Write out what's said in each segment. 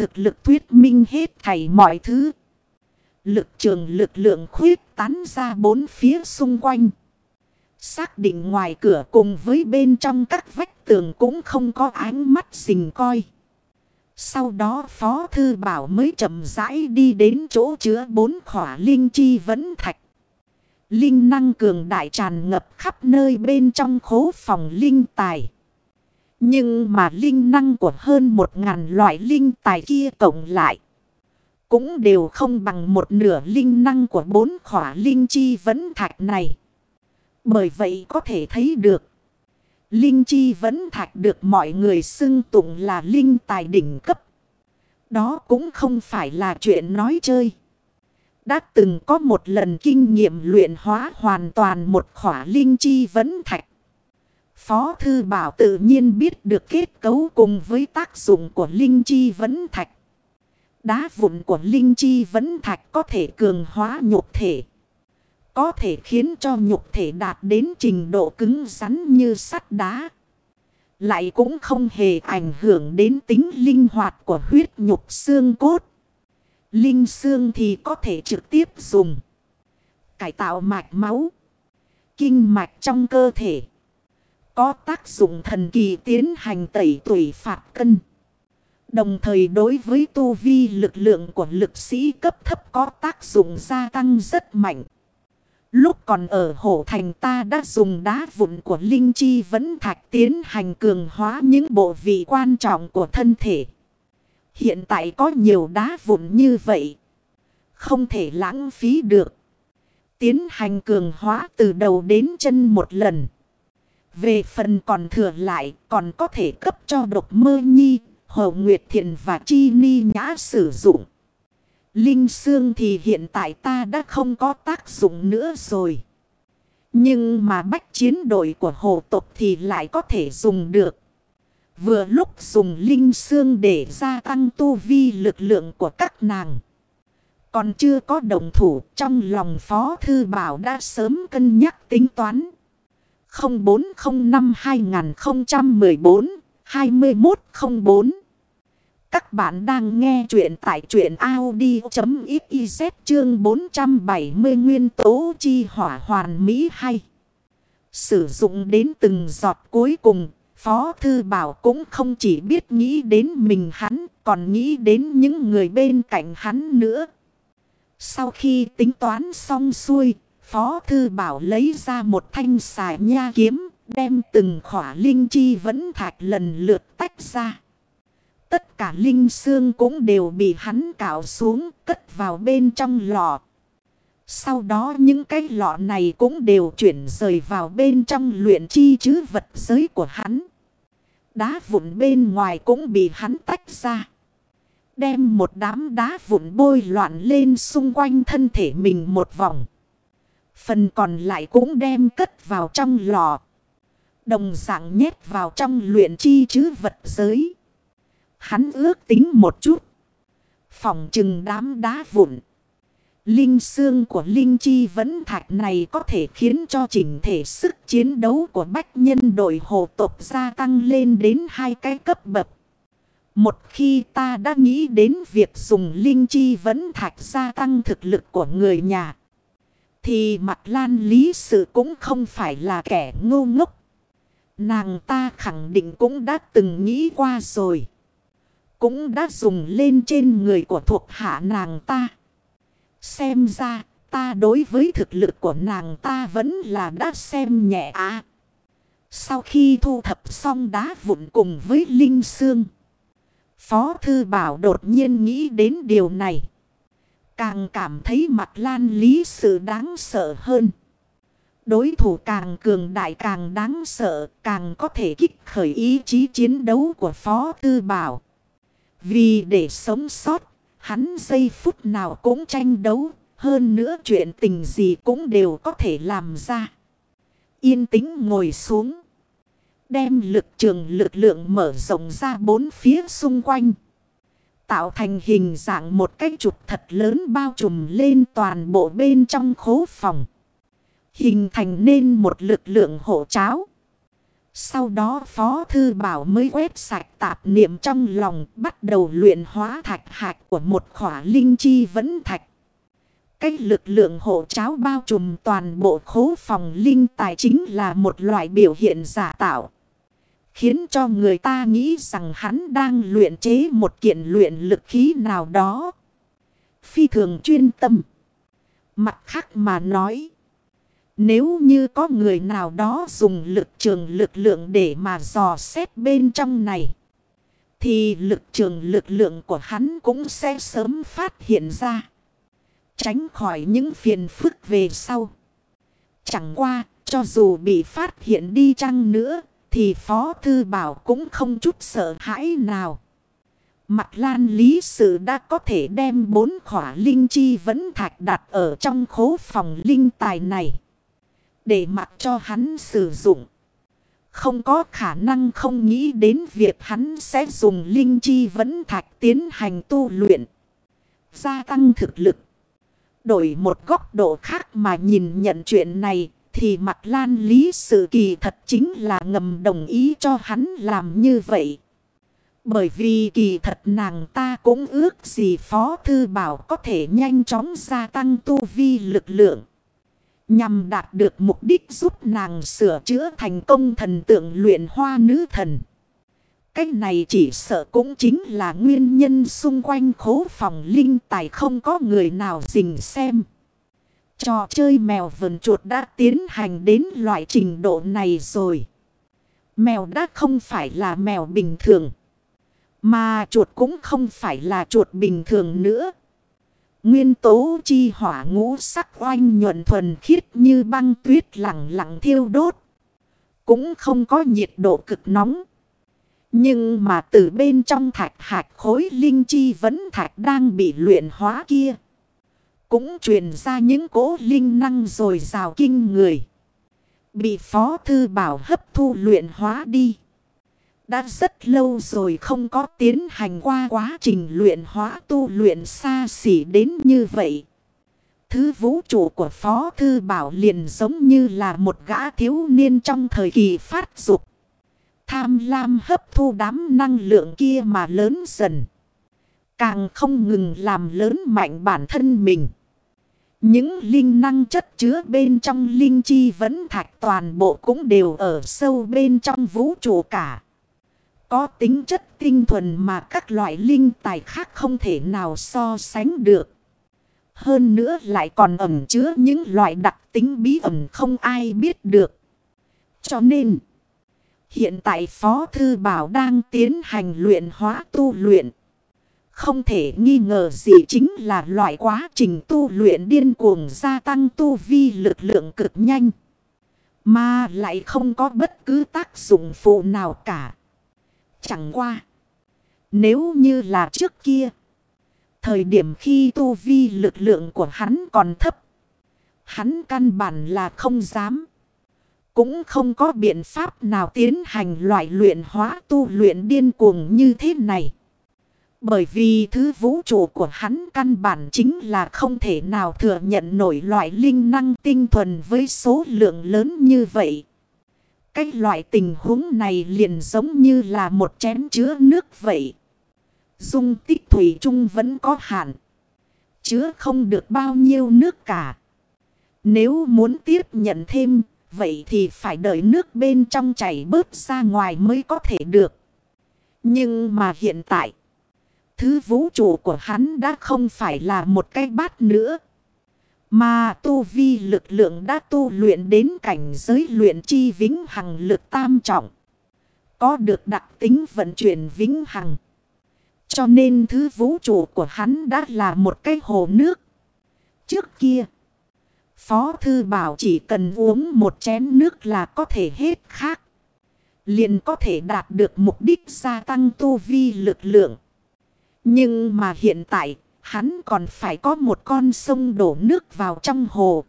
thực lực thuyết minh hết thảy mọi thứ. Lực trường lực lượng khuyết tán ra bốn phía xung quanh. Xác định ngoài cửa cùng với bên trong các vách tường cũng không có ánh mắt xình coi. Sau đó Phó Thư Bảo mới chậm rãi đi đến chỗ chứa bốn khỏa linh chi vẫn thạch. Linh năng cường đại tràn ngập khắp nơi bên trong khố phòng linh tài. Nhưng mà linh năng của hơn một ngàn loại linh tài kia cộng lại. Cũng đều không bằng một nửa linh năng của bốn khỏa linh chi vẫn thạch này. Bởi vậy có thể thấy được. Linh chi vẫn thạch được mọi người xưng tụng là linh tài đỉnh cấp. Đó cũng không phải là chuyện nói chơi. Đã từng có một lần kinh nghiệm luyện hóa hoàn toàn một khỏa linh chi vẫn thạch. Phó Thư Bảo tự nhiên biết được kết cấu cùng với tác dụng của linh chi vấn thạch. Đá vụn của linh chi vấn thạch có thể cường hóa nhục thể. Có thể khiến cho nhục thể đạt đến trình độ cứng rắn như sắt đá. Lại cũng không hề ảnh hưởng đến tính linh hoạt của huyết nhục xương cốt. Linh xương thì có thể trực tiếp dùng. Cải tạo mạch máu. Kinh mạch trong cơ thể. Có tác dụng thần kỳ tiến hành tẩy tuổi phạt cân. Đồng thời đối với tu vi lực lượng của lực sĩ cấp thấp có tác dụng gia tăng rất mạnh. Lúc còn ở hổ thành ta đã dùng đá vụn của linh chi vẫn thạch tiến hành cường hóa những bộ vị quan trọng của thân thể. Hiện tại có nhiều đá vụn như vậy. Không thể lãng phí được. Tiến hành cường hóa từ đầu đến chân một lần. Về phần còn thừa lại còn có thể cấp cho độc mơ nhi, hồ nguyệt thiện và chi ni nhã sử dụng. Linh xương thì hiện tại ta đã không có tác dụng nữa rồi. Nhưng mà bách chiến đội của hồ tộc thì lại có thể dùng được. Vừa lúc dùng linh xương để gia tăng tu vi lực lượng của các nàng. Còn chưa có đồng thủ trong lòng Phó Thư Bảo đã sớm cân nhắc tính toán. 0405 2014 2104 các bạn đang nghe chuyện tại chuyện Audi.xyz chương 470 nguyên tố chi hỏa hoàn mỹ hay. Sử dụng đến từng giọt cuối cùng, Phó Thư Bảo cũng không chỉ biết nghĩ đến mình hắn, còn nghĩ đến những người bên cạnh hắn nữa. Sau khi tính toán xong xuôi, Phó Thư Bảo lấy ra một thanh xài nha kiếm, đem từng khỏa linh chi vẫn thạch lần lượt tách ra. Tất cả linh xương cũng đều bị hắn cạo xuống cất vào bên trong lọ. Sau đó những cái lọ này cũng đều chuyển rời vào bên trong luyện chi chứ vật giới của hắn. Đá vụn bên ngoài cũng bị hắn tách ra. Đem một đám đá vụn bôi loạn lên xung quanh thân thể mình một vòng. Phần còn lại cũng đem cất vào trong lò. Đồng dạng nhét vào trong luyện chi chứ vật giới. Hắn ước tính một chút. Phòng chừng đám đá vụn. Linh xương của Linh Chi vẫn thạch này có thể khiến cho chỉnh thể sức chiến đấu của bách nhân đội hồ tộc gia tăng lên đến hai cái cấp bậc. Một khi ta đã nghĩ đến việc dùng Linh Chi vẫn thạch gia tăng thực lực của người nhà. Thì mặt lan lý sự cũng không phải là kẻ ngu ngốc. Nàng ta khẳng định cũng đã từng nghĩ qua rồi cũng đã dùng lên trên người của thuộc hạ nàng ta. Xem ra, ta đối với thực lực của nàng ta vẫn là đã xem nhẹ á. Sau khi thu thập xong đá vụn cùng với Linh Sương, Phó Thư Bảo đột nhiên nghĩ đến điều này. Càng cảm thấy mặt lan lý sự đáng sợ hơn. Đối thủ càng cường đại càng đáng sợ, càng có thể kích khởi ý chí chiến đấu của Phó Tư Bảo. Vì để sống sót, hắn giây phút nào cũng tranh đấu, hơn nữa chuyện tình gì cũng đều có thể làm ra. Yên tĩnh ngồi xuống. Đem lực trường lực lượng mở rộng ra bốn phía xung quanh. Tạo thành hình dạng một cái trục thật lớn bao trùm lên toàn bộ bên trong khố phòng. Hình thành nên một lực lượng hộ cháo. Sau đó Phó Thư Bảo mới quét sạch tạp niệm trong lòng, bắt đầu luyện hóa thạch hạch của một khỏa linh chi vẫn thạch. Cách lực lượng hộ cháo bao trùm toàn bộ khố phòng linh tài chính là một loại biểu hiện giả tạo. Khiến cho người ta nghĩ rằng hắn đang luyện chế một kiện luyện lực khí nào đó. Phi thường chuyên tâm. Mặt khác mà nói. Nếu như có người nào đó dùng lực trường lực lượng để mà dò xét bên trong này. Thì lực trường lực lượng của hắn cũng sẽ sớm phát hiện ra. Tránh khỏi những phiền phức về sau. Chẳng qua, cho dù bị phát hiện đi chăng nữa, thì Phó Thư Bảo cũng không chút sợ hãi nào. Mặt lan lý sự đã có thể đem bốn khỏa linh chi vẫn thạch đặt ở trong khố phòng linh tài này. Để mặc cho hắn sử dụng. Không có khả năng không nghĩ đến việc hắn sẽ dùng linh chi vẫn thạch tiến hành tu luyện. Gia tăng thực lực. Đổi một góc độ khác mà nhìn nhận chuyện này thì mặt lan lý sự kỳ thật chính là ngầm đồng ý cho hắn làm như vậy. Bởi vì kỳ thật nàng ta cũng ước gì Phó Thư Bảo có thể nhanh chóng gia tăng tu vi lực lượng. Nhằm đạt được mục đích giúp nàng sửa chữa thành công thần tượng luyện hoa nữ thần. Cái này chỉ sợ cũng chính là nguyên nhân xung quanh khố phòng linh tài không có người nào dình xem. Trò chơi mèo vần chuột đã tiến hành đến loại trình độ này rồi. Mèo đã không phải là mèo bình thường. Mà chuột cũng không phải là chuột bình thường nữa. Nguyên tố chi hỏa ngũ sắc oanh nhuận thuần khiết như băng tuyết lặng lặng thiêu đốt. Cũng không có nhiệt độ cực nóng. Nhưng mà từ bên trong thạch hạch khối linh chi vẫn thạch đang bị luyện hóa kia. Cũng truyền ra những cỗ linh năng rồi rào kinh người. Bị phó thư bảo hấp thu luyện hóa đi. Đã rất lâu rồi không có tiến hành qua quá trình luyện hóa tu luyện xa xỉ đến như vậy. Thứ vũ trụ của Phó Thư Bảo liền giống như là một gã thiếu niên trong thời kỳ phát dục. Tham lam hấp thu đám năng lượng kia mà lớn dần. Càng không ngừng làm lớn mạnh bản thân mình. Những linh năng chất chứa bên trong linh chi vẫn thạch toàn bộ cũng đều ở sâu bên trong vũ trụ cả. Có tính chất tinh thuần mà các loại linh tài khác không thể nào so sánh được. Hơn nữa lại còn ẩm chứa những loại đặc tính bí ẩn không ai biết được. Cho nên, hiện tại Phó Thư Bảo đang tiến hành luyện hóa tu luyện. Không thể nghi ngờ gì chính là loại quá trình tu luyện điên cuồng gia tăng tu vi lực lượng cực nhanh. Mà lại không có bất cứ tác dụng phụ nào cả. Chẳng qua. Nếu như là trước kia. Thời điểm khi tu vi lực lượng của hắn còn thấp. Hắn căn bản là không dám. Cũng không có biện pháp nào tiến hành loại luyện hóa tu luyện điên cuồng như thế này. Bởi vì thứ vũ trụ của hắn căn bản chính là không thể nào thừa nhận nổi loại linh năng tinh thuần với số lượng lớn như vậy. Cái loại tình huống này liền giống như là một chén chứa nước vậy. Dung tích thủy chung vẫn có hạn. Chứa không được bao nhiêu nước cả. Nếu muốn tiếp nhận thêm, vậy thì phải đợi nước bên trong chảy bớt ra ngoài mới có thể được. Nhưng mà hiện tại, thứ vũ trụ của hắn đã không phải là một cái bát nữa. Mà tu vi lực lượng đã tu luyện đến cảnh giới luyện chi vĩnh hằng lực tam trọng. Có được đặc tính vận chuyển vĩnh hằng. Cho nên thứ vũ trụ của hắn đã là một cái hồ nước. Trước kia, Phó Thư Bảo chỉ cần uống một chén nước là có thể hết khác. Liền có thể đạt được mục đích gia tăng tu vi lực lượng. Nhưng mà hiện tại, Hắn còn phải có một con sông đổ nước vào trong hồ.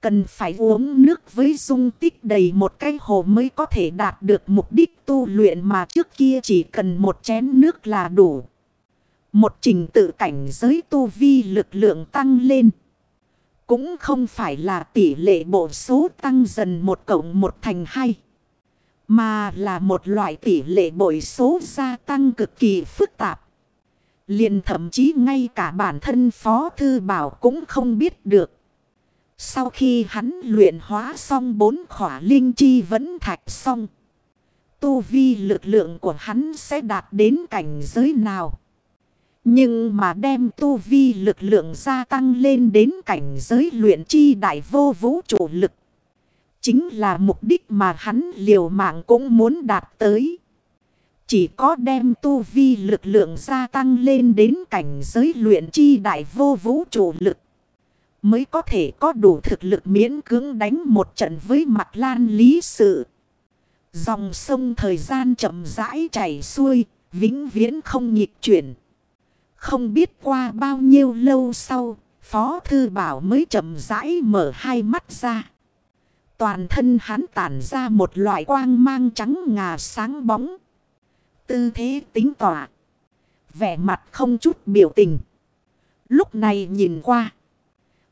Cần phải uống nước với dung tích đầy một cái hồ mới có thể đạt được mục đích tu luyện mà trước kia chỉ cần một chén nước là đủ. Một trình tự cảnh giới tu vi lực lượng tăng lên. Cũng không phải là tỷ lệ bộ số tăng dần một cộng một thành hai. Mà là một loại tỷ lệ bội số gia tăng cực kỳ phức tạp liền thậm chí ngay cả bản thân Phó Thư Bảo cũng không biết được. Sau khi hắn luyện hóa xong bốn khỏa linh chi vẫn thạch xong. Tu vi lực lượng của hắn sẽ đạt đến cảnh giới nào? Nhưng mà đem tu vi lực lượng gia tăng lên đến cảnh giới luyện chi đại vô vũ trụ lực. Chính là mục đích mà hắn liều mạng cũng muốn đạt tới. Chỉ có đem tu vi lực lượng gia tăng lên đến cảnh giới luyện chi đại vô vũ trụ lực. Mới có thể có đủ thực lực miễn cưỡng đánh một trận với mặt lan lý sự. Dòng sông thời gian chậm rãi chảy xuôi, vĩnh viễn không nhịp chuyển. Không biết qua bao nhiêu lâu sau, Phó Thư Bảo mới chậm rãi mở hai mắt ra. Toàn thân hắn tản ra một loại quang mang trắng ngà sáng bóng. Tư thế tính tỏa. Vẻ mặt không chút biểu tình. Lúc này nhìn qua.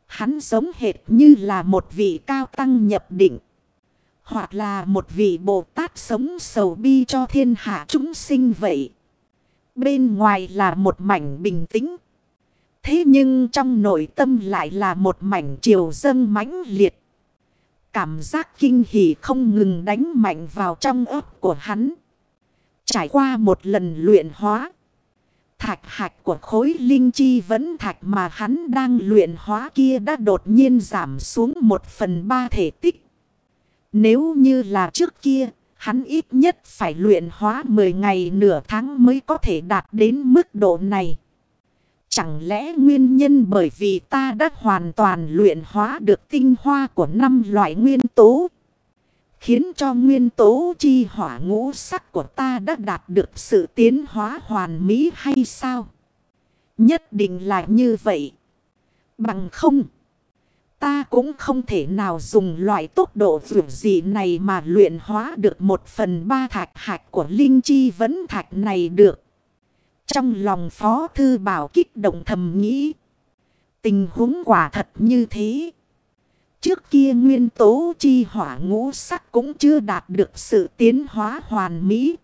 Hắn giống hệt như là một vị cao tăng nhập định. Hoặc là một vị Bồ Tát sống sầu bi cho thiên hạ chúng sinh vậy. Bên ngoài là một mảnh bình tĩnh. Thế nhưng trong nội tâm lại là một mảnh chiều dâng mãnh liệt. Cảm giác kinh hỉ không ngừng đánh mạnh vào trong ớt của hắn. Trải qua một lần luyện hóa. Thạch hạch của khối linh chi vẫn thạch mà hắn đang luyện hóa kia đã đột nhiên giảm xuống một phần ba thể tích. Nếu như là trước kia, hắn ít nhất phải luyện hóa 10 ngày nửa tháng mới có thể đạt đến mức độ này. Chẳng lẽ nguyên nhân bởi vì ta đã hoàn toàn luyện hóa được tinh hoa của năm loại nguyên tố. Khiến cho nguyên tố chi hỏa ngũ sắc của ta đã đạt được sự tiến hóa hoàn mỹ hay sao? Nhất định là như vậy. Bằng không. Ta cũng không thể nào dùng loại tốc độ vượt dị này mà luyện hóa được một phần ba thạch hạch của linh chi vấn thạch này được. Trong lòng Phó Thư Bảo kích động thầm nghĩ. Tình huống quả thật như thế. Trước kia nguyên tố chi hỏa ngũ sắc cũng chưa đạt được sự tiến hóa hoàn mỹ.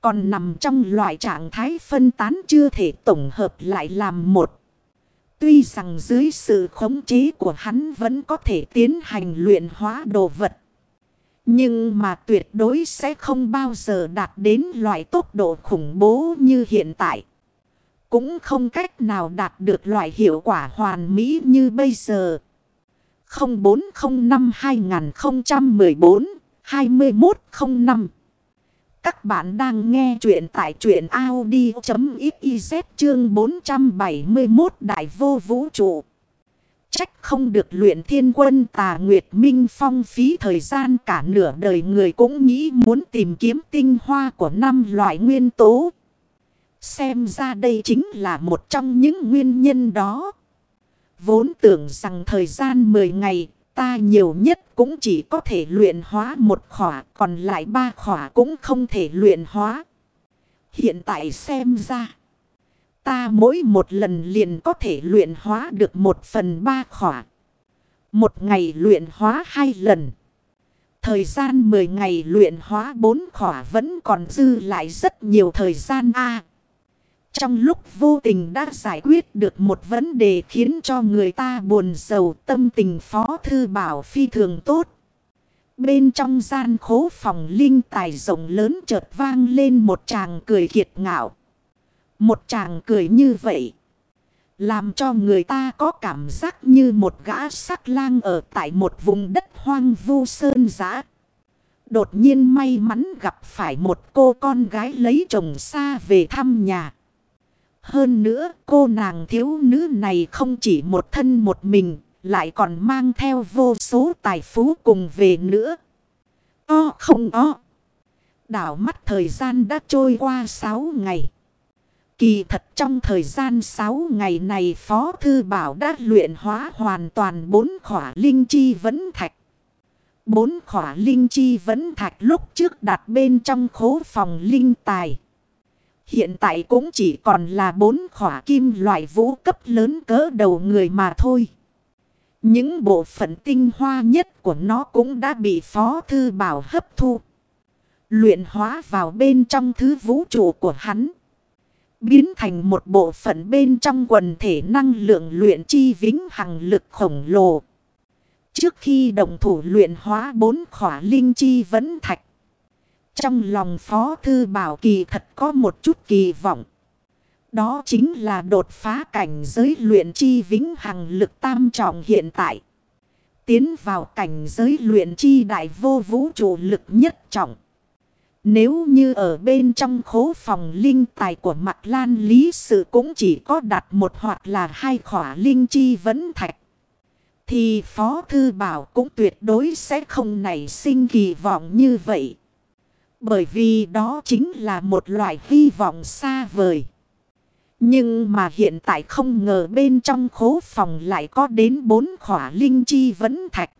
Còn nằm trong loại trạng thái phân tán chưa thể tổng hợp lại làm một. Tuy rằng dưới sự khống chế của hắn vẫn có thể tiến hành luyện hóa đồ vật. Nhưng mà tuyệt đối sẽ không bao giờ đạt đến loại tốc độ khủng bố như hiện tại. Cũng không cách nào đạt được loại hiệu quả hoàn mỹ như bây giờ. 0405 2014 2105 Các bạn đang nghe chuyện tại chuyện Audi.xyz chương 471 Đại vô vũ trụ. Trách không được luyện thiên quân tà Nguyệt Minh phong phí thời gian cả nửa đời người cũng nghĩ muốn tìm kiếm tinh hoa của năm loại nguyên tố. Xem ra đây chính là một trong những nguyên nhân đó. Vốn tưởng rằng thời gian 10 ngày, ta nhiều nhất cũng chỉ có thể luyện hóa một khỏa, còn lại ba khỏa cũng không thể luyện hóa. Hiện tại xem ra. Ta mỗi một lần liền có thể luyện hóa được một phần ba khỏa. Một ngày luyện hóa hai lần. Thời gian 10 ngày luyện hóa bốn khỏa vẫn còn dư lại rất nhiều thời gian a trong lúc vô tình đã giải quyết được một vấn đề khiến cho người ta buồn sầu, tâm tình phó thư bảo phi thường tốt. Bên trong gian khố phòng linh tài rộng lớn chợt vang lên một chàng cười kiệt ngạo. Một chàng cười như vậy. Làm cho người ta có cảm giác như một gã sắc lang ở tại một vùng đất hoang vu sơn giã. Đột nhiên may mắn gặp phải một cô con gái lấy chồng xa về thăm nhà. Hơn nữa cô nàng thiếu nữ này không chỉ một thân một mình, lại còn mang theo vô số tài phú cùng về nữa. O không o. Đảo mắt thời gian đã trôi qua 6 ngày. Kỳ thật trong thời gian 6 ngày này Phó Thư Bảo đã luyện hóa hoàn toàn bốn khỏa linh chi vấn thạch. Bốn khỏa linh chi vấn thạch lúc trước đặt bên trong khố phòng linh tài. Hiện tại cũng chỉ còn là bốn khỏa kim loại vũ cấp lớn cỡ đầu người mà thôi. Những bộ phận tinh hoa nhất của nó cũng đã bị Phó Thư Bảo hấp thu. Luyện hóa vào bên trong thứ vũ trụ của hắn. Biến thành một bộ phận bên trong quần thể năng lượng luyện chi vĩnh hằng lực khổng lồ. Trước khi đồng thủ luyện hóa bốn khỏa linh chi vẫn thạch. Trong lòng Phó Thư Bảo Kỳ thật có một chút kỳ vọng. Đó chính là đột phá cảnh giới luyện chi vĩnh hằng lực tam trọng hiện tại. Tiến vào cảnh giới luyện chi đại vô vũ trụ lực nhất trọng. Nếu như ở bên trong khố phòng linh tài của Mạc lan lý sự cũng chỉ có đặt một hoặc là hai khỏa linh chi vấn thạch. Thì Phó Thư Bảo cũng tuyệt đối sẽ không nảy sinh kỳ vọng như vậy. Bởi vì đó chính là một loại hy vọng xa vời. Nhưng mà hiện tại không ngờ bên trong khố phòng lại có đến bốn khỏa linh chi vẫn thạch.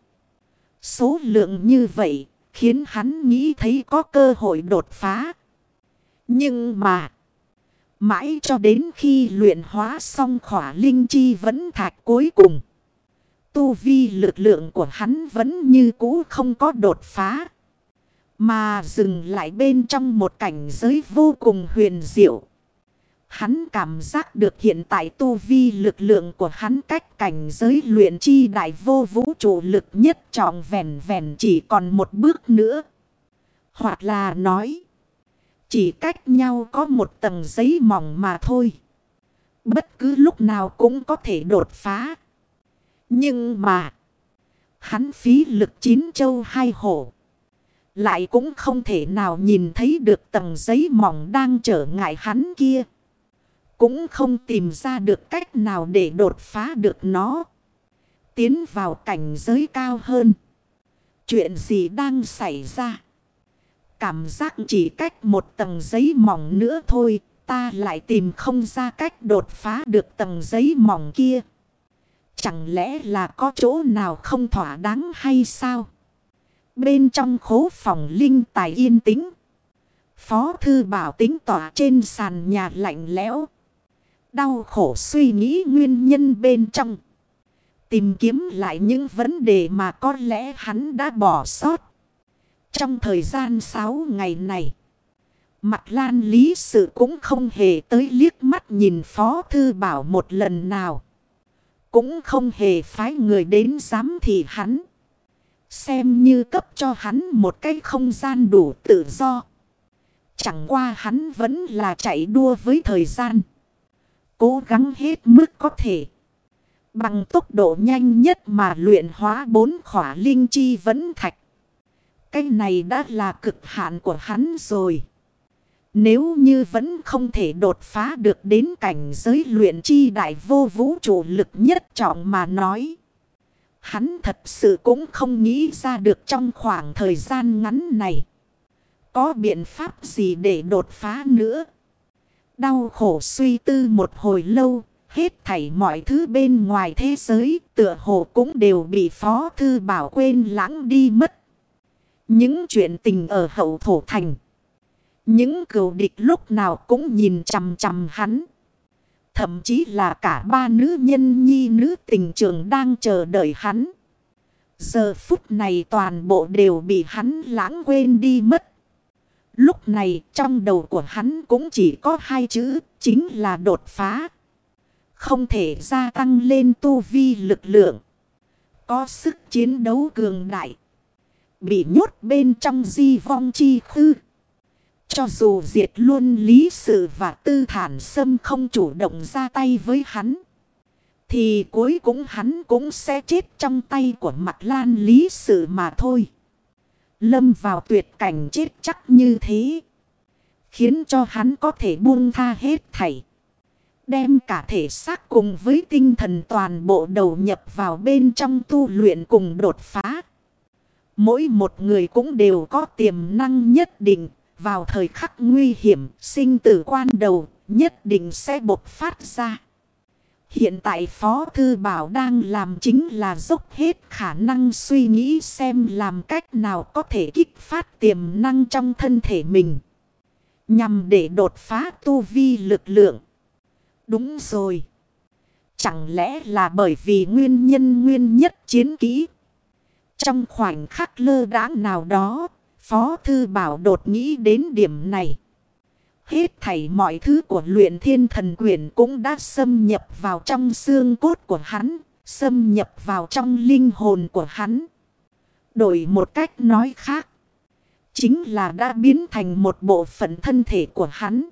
Số lượng như vậy khiến hắn nghĩ thấy có cơ hội đột phá. Nhưng mà, mãi cho đến khi luyện hóa xong khỏa linh chi vẫn thạch cuối cùng. Tu vi lực lượng của hắn vẫn như cũ không có đột phá. Mà dừng lại bên trong một cảnh giới vô cùng huyền diệu. Hắn cảm giác được hiện tại tu vi lực lượng của hắn cách cảnh giới luyện chi đại vô vũ trụ lực nhất trọng vẹn vẹn chỉ còn một bước nữa. Hoặc là nói, chỉ cách nhau có một tầng giấy mỏng mà thôi. Bất cứ lúc nào cũng có thể đột phá. Nhưng mà, hắn phí lực chín châu hai hổ. Lại cũng không thể nào nhìn thấy được tầng giấy mỏng đang trở ngại hắn kia. Cũng không tìm ra được cách nào để đột phá được nó. Tiến vào cảnh giới cao hơn. Chuyện gì đang xảy ra? Cảm giác chỉ cách một tầng giấy mỏng nữa thôi. Ta lại tìm không ra cách đột phá được tầng giấy mỏng kia. Chẳng lẽ là có chỗ nào không thỏa đáng hay sao? Bên trong khố phòng linh tài yên tĩnh. Phó thư bảo tính tỏa trên sàn nhà lạnh lẽo. Đau khổ suy nghĩ nguyên nhân bên trong. Tìm kiếm lại những vấn đề mà có lẽ hắn đã bỏ sót. Trong thời gian 6 ngày này. Mặt lan lý sự cũng không hề tới liếc mắt nhìn Phó Thư Bảo một lần nào. Cũng không hề phái người đến giám thị hắn. Xem như cấp cho hắn một cái không gian đủ tự do. Chẳng qua hắn vẫn là chạy đua với thời gian. Cố gắng hết mức có thể. Bằng tốc độ nhanh nhất mà luyện hóa bốn khỏa linh chi vẫn thạch. Cái này đã là cực hạn của hắn rồi. Nếu như vẫn không thể đột phá được đến cảnh giới luyện chi đại vô vũ trụ lực nhất trọng mà nói. Hắn thật sự cũng không nghĩ ra được trong khoảng thời gian ngắn này. Có biện pháp gì để đột phá nữa. Đau khổ suy tư một hồi lâu. Hết thảy mọi thứ bên ngoài thế giới tựa hồ cũng đều bị Phó Thư Bảo quên lãng đi mất. Những chuyện tình ở hậu thổ thành. Những cựu địch lúc nào cũng nhìn chằm chằm hắn. Thậm chí là cả ba nữ nhân nhi nữ tình trường đang chờ đợi hắn. Giờ phút này toàn bộ đều bị hắn lãng quên đi mất. Lúc này trong đầu của hắn cũng chỉ có hai chữ, chính là đột phá. Không thể gia tăng lên tu vi lực lượng. Có sức chiến đấu cường đại. Bị nhốt bên trong di vong chi khư. Cho dù diệt luôn lý sự và tư thản sâm không chủ động ra tay với hắn. Thì cuối cùng hắn cũng sẽ chết trong tay của mặt lan lý sự mà thôi. Lâm vào tuyệt cảnh chết chắc như thế. Khiến cho hắn có thể buông tha hết thảy. Đem cả thể xác cùng với tinh thần toàn bộ đầu nhập vào bên trong tu luyện cùng đột phá. Mỗi một người cũng đều có tiềm năng nhất định vào thời khắc nguy hiểm, sinh tử quan đầu, nhất định sẽ bộc phát ra. Hiện tại Phó Thư Bảo đang làm chính là dốc hết khả năng suy nghĩ xem làm cách nào có thể kích phát tiềm năng trong thân thể mình. Nhằm để đột phá tu vi lực lượng. Đúng rồi. Chẳng lẽ là bởi vì nguyên nhân nguyên nhất chiến kỹ. Trong khoảnh khắc lơ đãng nào đó, Phó Thư Bảo đột nghĩ đến điểm này. Hết thảy mọi thứ của luyện thiên thần quyển cũng đã xâm nhập vào trong xương cốt của hắn, xâm nhập vào trong linh hồn của hắn. Đổi một cách nói khác, chính là đã biến thành một bộ phận thân thể của hắn.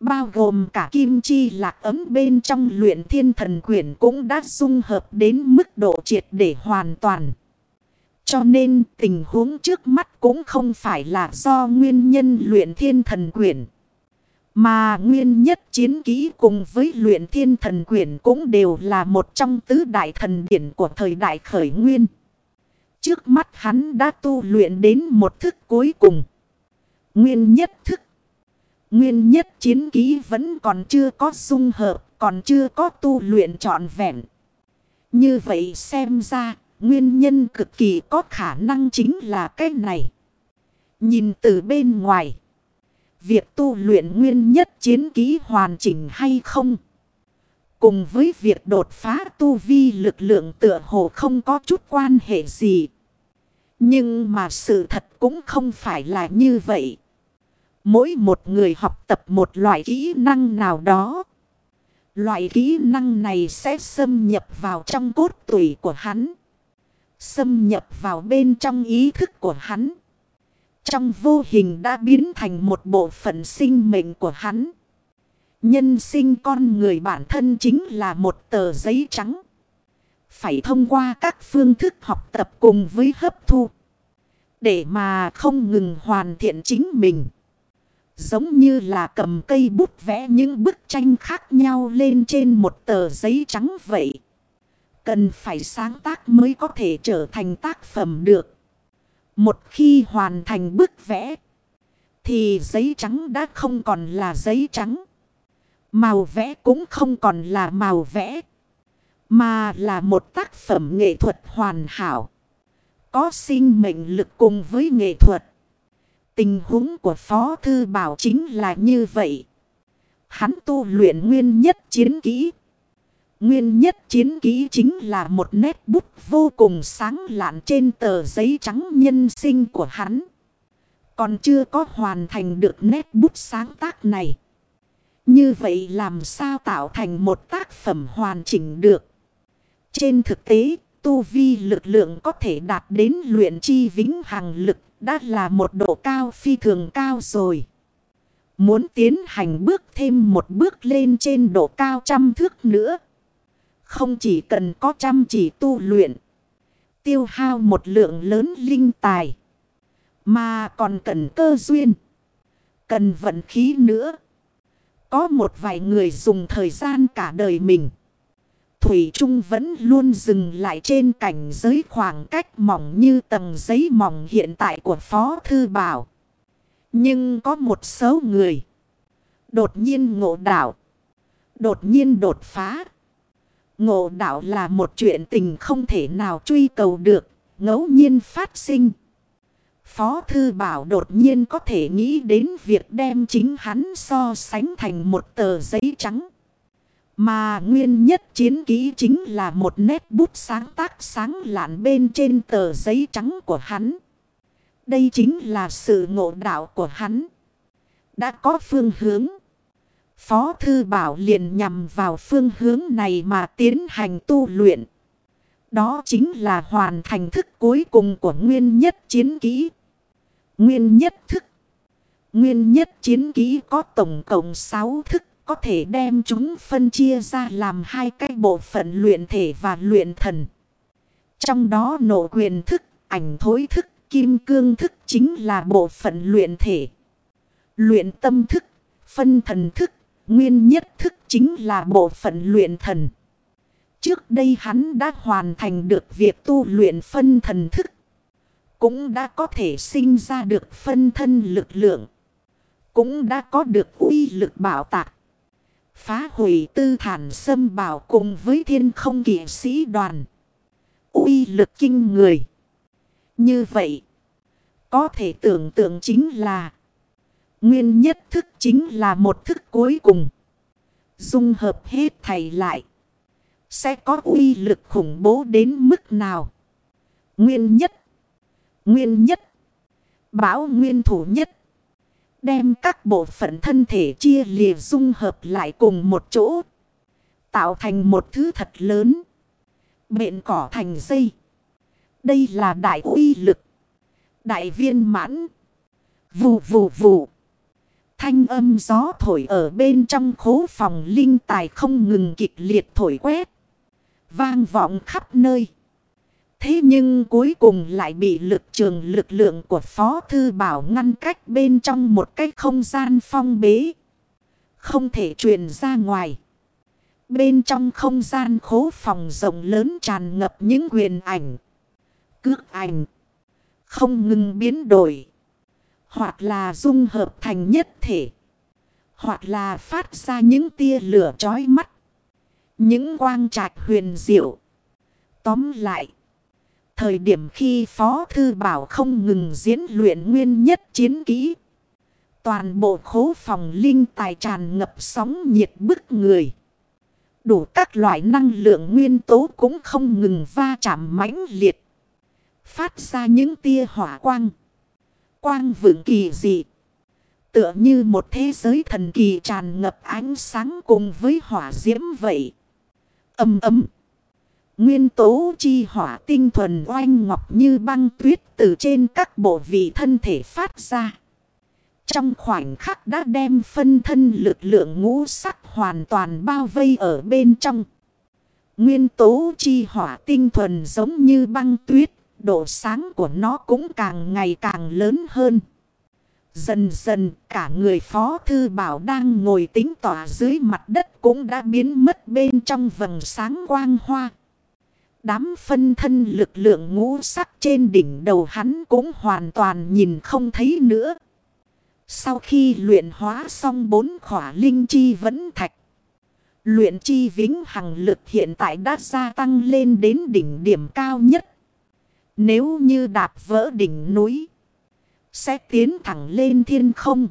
Bao gồm cả kim chi lạc ấm bên trong luyện thiên thần quyển cũng đã dung hợp đến mức độ triệt để hoàn toàn. Cho nên tình huống trước mắt cũng không phải là do nguyên nhân luyện thiên thần quyển. Mà nguyên nhất chiến ký cùng với luyện thiên thần quyển cũng đều là một trong tứ đại thần điển của thời đại khởi nguyên. Trước mắt hắn đã tu luyện đến một thức cuối cùng. Nguyên nhất thức. Nguyên nhất chiến ký vẫn còn chưa có dung hợp, còn chưa có tu luyện trọn vẹn. Như vậy xem ra, nguyên nhân cực kỳ có khả năng chính là cái này. Nhìn từ bên ngoài. Việc tu luyện nguyên nhất chiến ký hoàn chỉnh hay không? Cùng với việc đột phá tu vi lực lượng tựa hồ không có chút quan hệ gì. Nhưng mà sự thật cũng không phải là như vậy. Mỗi một người học tập một loại kỹ năng nào đó. Loại kỹ năng này sẽ xâm nhập vào trong cốt tủy của hắn. Xâm nhập vào bên trong ý thức của hắn. Trong vô hình đã biến thành một bộ phận sinh mệnh của hắn. Nhân sinh con người bản thân chính là một tờ giấy trắng. Phải thông qua các phương thức học tập cùng với hấp thu. Để mà không ngừng hoàn thiện chính mình. Giống như là cầm cây bút vẽ những bức tranh khác nhau lên trên một tờ giấy trắng vậy. Cần phải sáng tác mới có thể trở thành tác phẩm được. Một khi hoàn thành bức vẽ. Thì giấy trắng đã không còn là giấy trắng. Màu vẽ cũng không còn là màu vẽ. Mà là một tác phẩm nghệ thuật hoàn hảo. Có sinh mệnh lực cùng với nghệ thuật. Tình huống của Phó Thư Bảo chính là như vậy. Hắn tu luyện nguyên nhất chiến kỹ. Nguyên nhất chiến ký chính là một nét bút vô cùng sáng lạn trên tờ giấy trắng nhân sinh của hắn. Còn chưa có hoàn thành được nét bút sáng tác này. Như vậy làm sao tạo thành một tác phẩm hoàn chỉnh được? Trên thực tế, tu vi lực lượng có thể đạt đến luyện chi vĩnh hằng lực đã là một độ cao phi thường cao rồi. Muốn tiến hành bước thêm một bước lên trên độ cao trăm thước nữa. Không chỉ cần có chăm chỉ tu luyện. Tiêu hao một lượng lớn linh tài. Mà còn cần cơ duyên. Cần vận khí nữa. Có một vài người dùng thời gian cả đời mình. Thủy Trung vẫn luôn dừng lại trên cảnh giới khoảng cách mỏng như tầng giấy mỏng hiện tại của Phó Thư Bảo. Nhưng có một số người. Đột nhiên ngộ đạo. Đột nhiên đột phá. Ngộ đạo là một chuyện tình không thể nào truy cầu được, ngẫu nhiên phát sinh. Phó Thư Bảo đột nhiên có thể nghĩ đến việc đem chính hắn so sánh thành một tờ giấy trắng. Mà nguyên nhất chiến ký chính là một nét bút sáng tác sáng lạn bên trên tờ giấy trắng của hắn. Đây chính là sự ngộ đạo của hắn. Đã có phương hướng. Phó Thư Bảo liền nhằm vào phương hướng này mà tiến hành tu luyện. Đó chính là hoàn thành thức cuối cùng của nguyên nhất chiến kỹ. Nguyên nhất thức. Nguyên nhất chiến kỹ có tổng cộng 6 thức có thể đem chúng phân chia ra làm hai cái bộ phận luyện thể và luyện thần. Trong đó nổ quyền thức, ảnh thối thức, kim cương thức chính là bộ phận luyện thể. Luyện tâm thức, phân thần thức Nguyên nhất thức chính là bộ phận luyện thần. Trước đây hắn đã hoàn thành được việc tu luyện phân thần thức. Cũng đã có thể sinh ra được phân thân lực lượng. Cũng đã có được uy lực bảo tạc. Phá hủy tư thản xâm bảo cùng với thiên không kỷ sĩ đoàn. uy lực kinh người. Như vậy, có thể tưởng tượng chính là Nguyên nhất thức chính là một thức cuối cùng. Dung hợp hết thầy lại. Sẽ có uy lực khủng bố đến mức nào. Nguyên nhất. Nguyên nhất. Bảo nguyên thủ nhất. Đem các bộ phận thân thể chia lìa dung hợp lại cùng một chỗ. Tạo thành một thứ thật lớn. Bện cỏ thành dây. Đây là đại uy lực. Đại viên mãn. Vù vù vù. Thanh âm gió thổi ở bên trong khố phòng, linh tài không ngừng kịch liệt thổi quét. Vang vọng khắp nơi. Thế nhưng cuối cùng lại bị lực trường, lực lượng của Phó Thư Bảo ngăn cách bên trong một cái không gian phong bế. Không thể truyền ra ngoài. Bên trong không gian khố phòng rộng lớn tràn ngập những quyền ảnh. Cước ảnh. Không ngừng biến đổi. Hoặc là dung hợp thành nhất thể. Hoặc là phát ra những tia lửa chói mắt. Những quang trạch huyền diệu. Tóm lại. Thời điểm khi Phó Thư Bảo không ngừng diễn luyện nguyên nhất chiến kỹ. Toàn bộ khố phòng linh tài tràn ngập sóng nhiệt bức người. Đủ các loại năng lượng nguyên tố cũng không ngừng va chạm mãnh liệt. Phát ra những tia hỏa quang. Quang vượng kỳ dị. Tựa như một thế giới thần kỳ tràn ngập ánh sáng cùng với hỏa diễm vậy. Âm ấm. Nguyên tố chi hỏa tinh thuần oanh ngọc như băng tuyết từ trên các bộ vị thân thể phát ra. Trong khoảnh khắc đã đem phân thân lực lượng ngũ sắc hoàn toàn bao vây ở bên trong. Nguyên tố chi hỏa tinh thuần giống như băng tuyết, độ sáng của nó cũng càng ngày càng lớn hơn. Dần dần, cả người phó thư bảo đang ngồi tính tỏa dưới mặt đất cũng đã biến mất bên trong vầng sáng quang hoa. Đám phân thân lực lượng ngũ sắc trên đỉnh đầu hắn cũng hoàn toàn nhìn không thấy nữa. Sau khi luyện hóa xong bốn khỏa linh chi vẫn thạch. Luyện chi vĩnh hằng lực hiện tại đã gia tăng lên đến đỉnh điểm cao nhất. Nếu như đạp vỡ đỉnh núi. Sẽ tiến thẳng lên thiên không.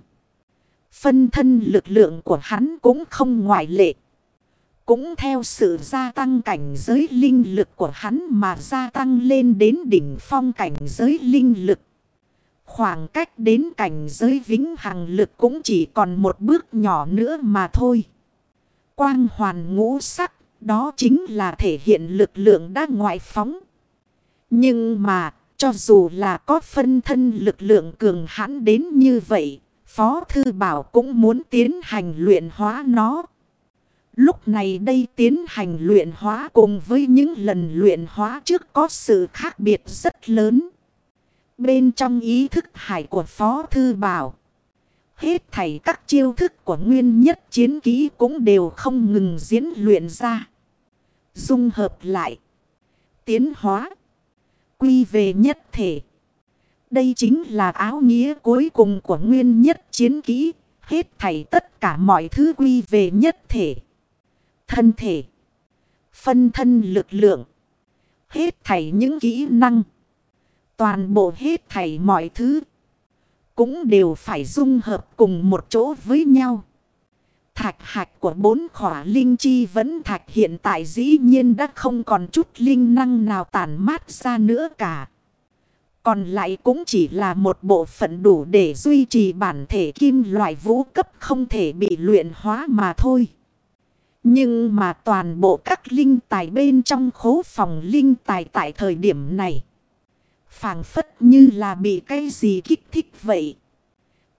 Phân thân lực lượng của hắn cũng không ngoại lệ. Cũng theo sự gia tăng cảnh giới linh lực của hắn mà gia tăng lên đến đỉnh phong cảnh giới linh lực. Khoảng cách đến cảnh giới vĩnh hằng lực cũng chỉ còn một bước nhỏ nữa mà thôi. Quang hoàn ngũ sắc, đó chính là thể hiện lực lượng đã ngoại phóng. Nhưng mà, cho dù là có phân thân lực lượng cường hãn đến như vậy, Phó Thư Bảo cũng muốn tiến hành luyện hóa nó. Lúc này đây tiến hành luyện hóa cùng với những lần luyện hóa trước có sự khác biệt rất lớn. Bên trong ý thức hải của Phó Thư Bảo. Hết thảy các chiêu thức của nguyên nhất chiến ký cũng đều không ngừng diễn luyện ra. Dung hợp lại. Tiến hóa. Quy về nhất thể. Đây chính là áo nghĩa cuối cùng của nguyên nhất chiến kỹ. Hết thảy tất cả mọi thứ quy về nhất thể. Thân thể. Phân thân lực lượng. Hết thảy những kỹ năng. Toàn bộ hết thảy mọi thứ. Cũng đều phải dung hợp cùng một chỗ với nhau. Thạch hạch của bốn khỏa linh chi vẫn thạch hiện tại dĩ nhiên đã không còn chút linh năng nào tản mát ra nữa cả. Còn lại cũng chỉ là một bộ phận đủ để duy trì bản thể kim loại vũ cấp không thể bị luyện hóa mà thôi. Nhưng mà toàn bộ các linh tài bên trong khố phòng linh tài tại thời điểm này, phảng phất như là bị cái gì kích thích vậy.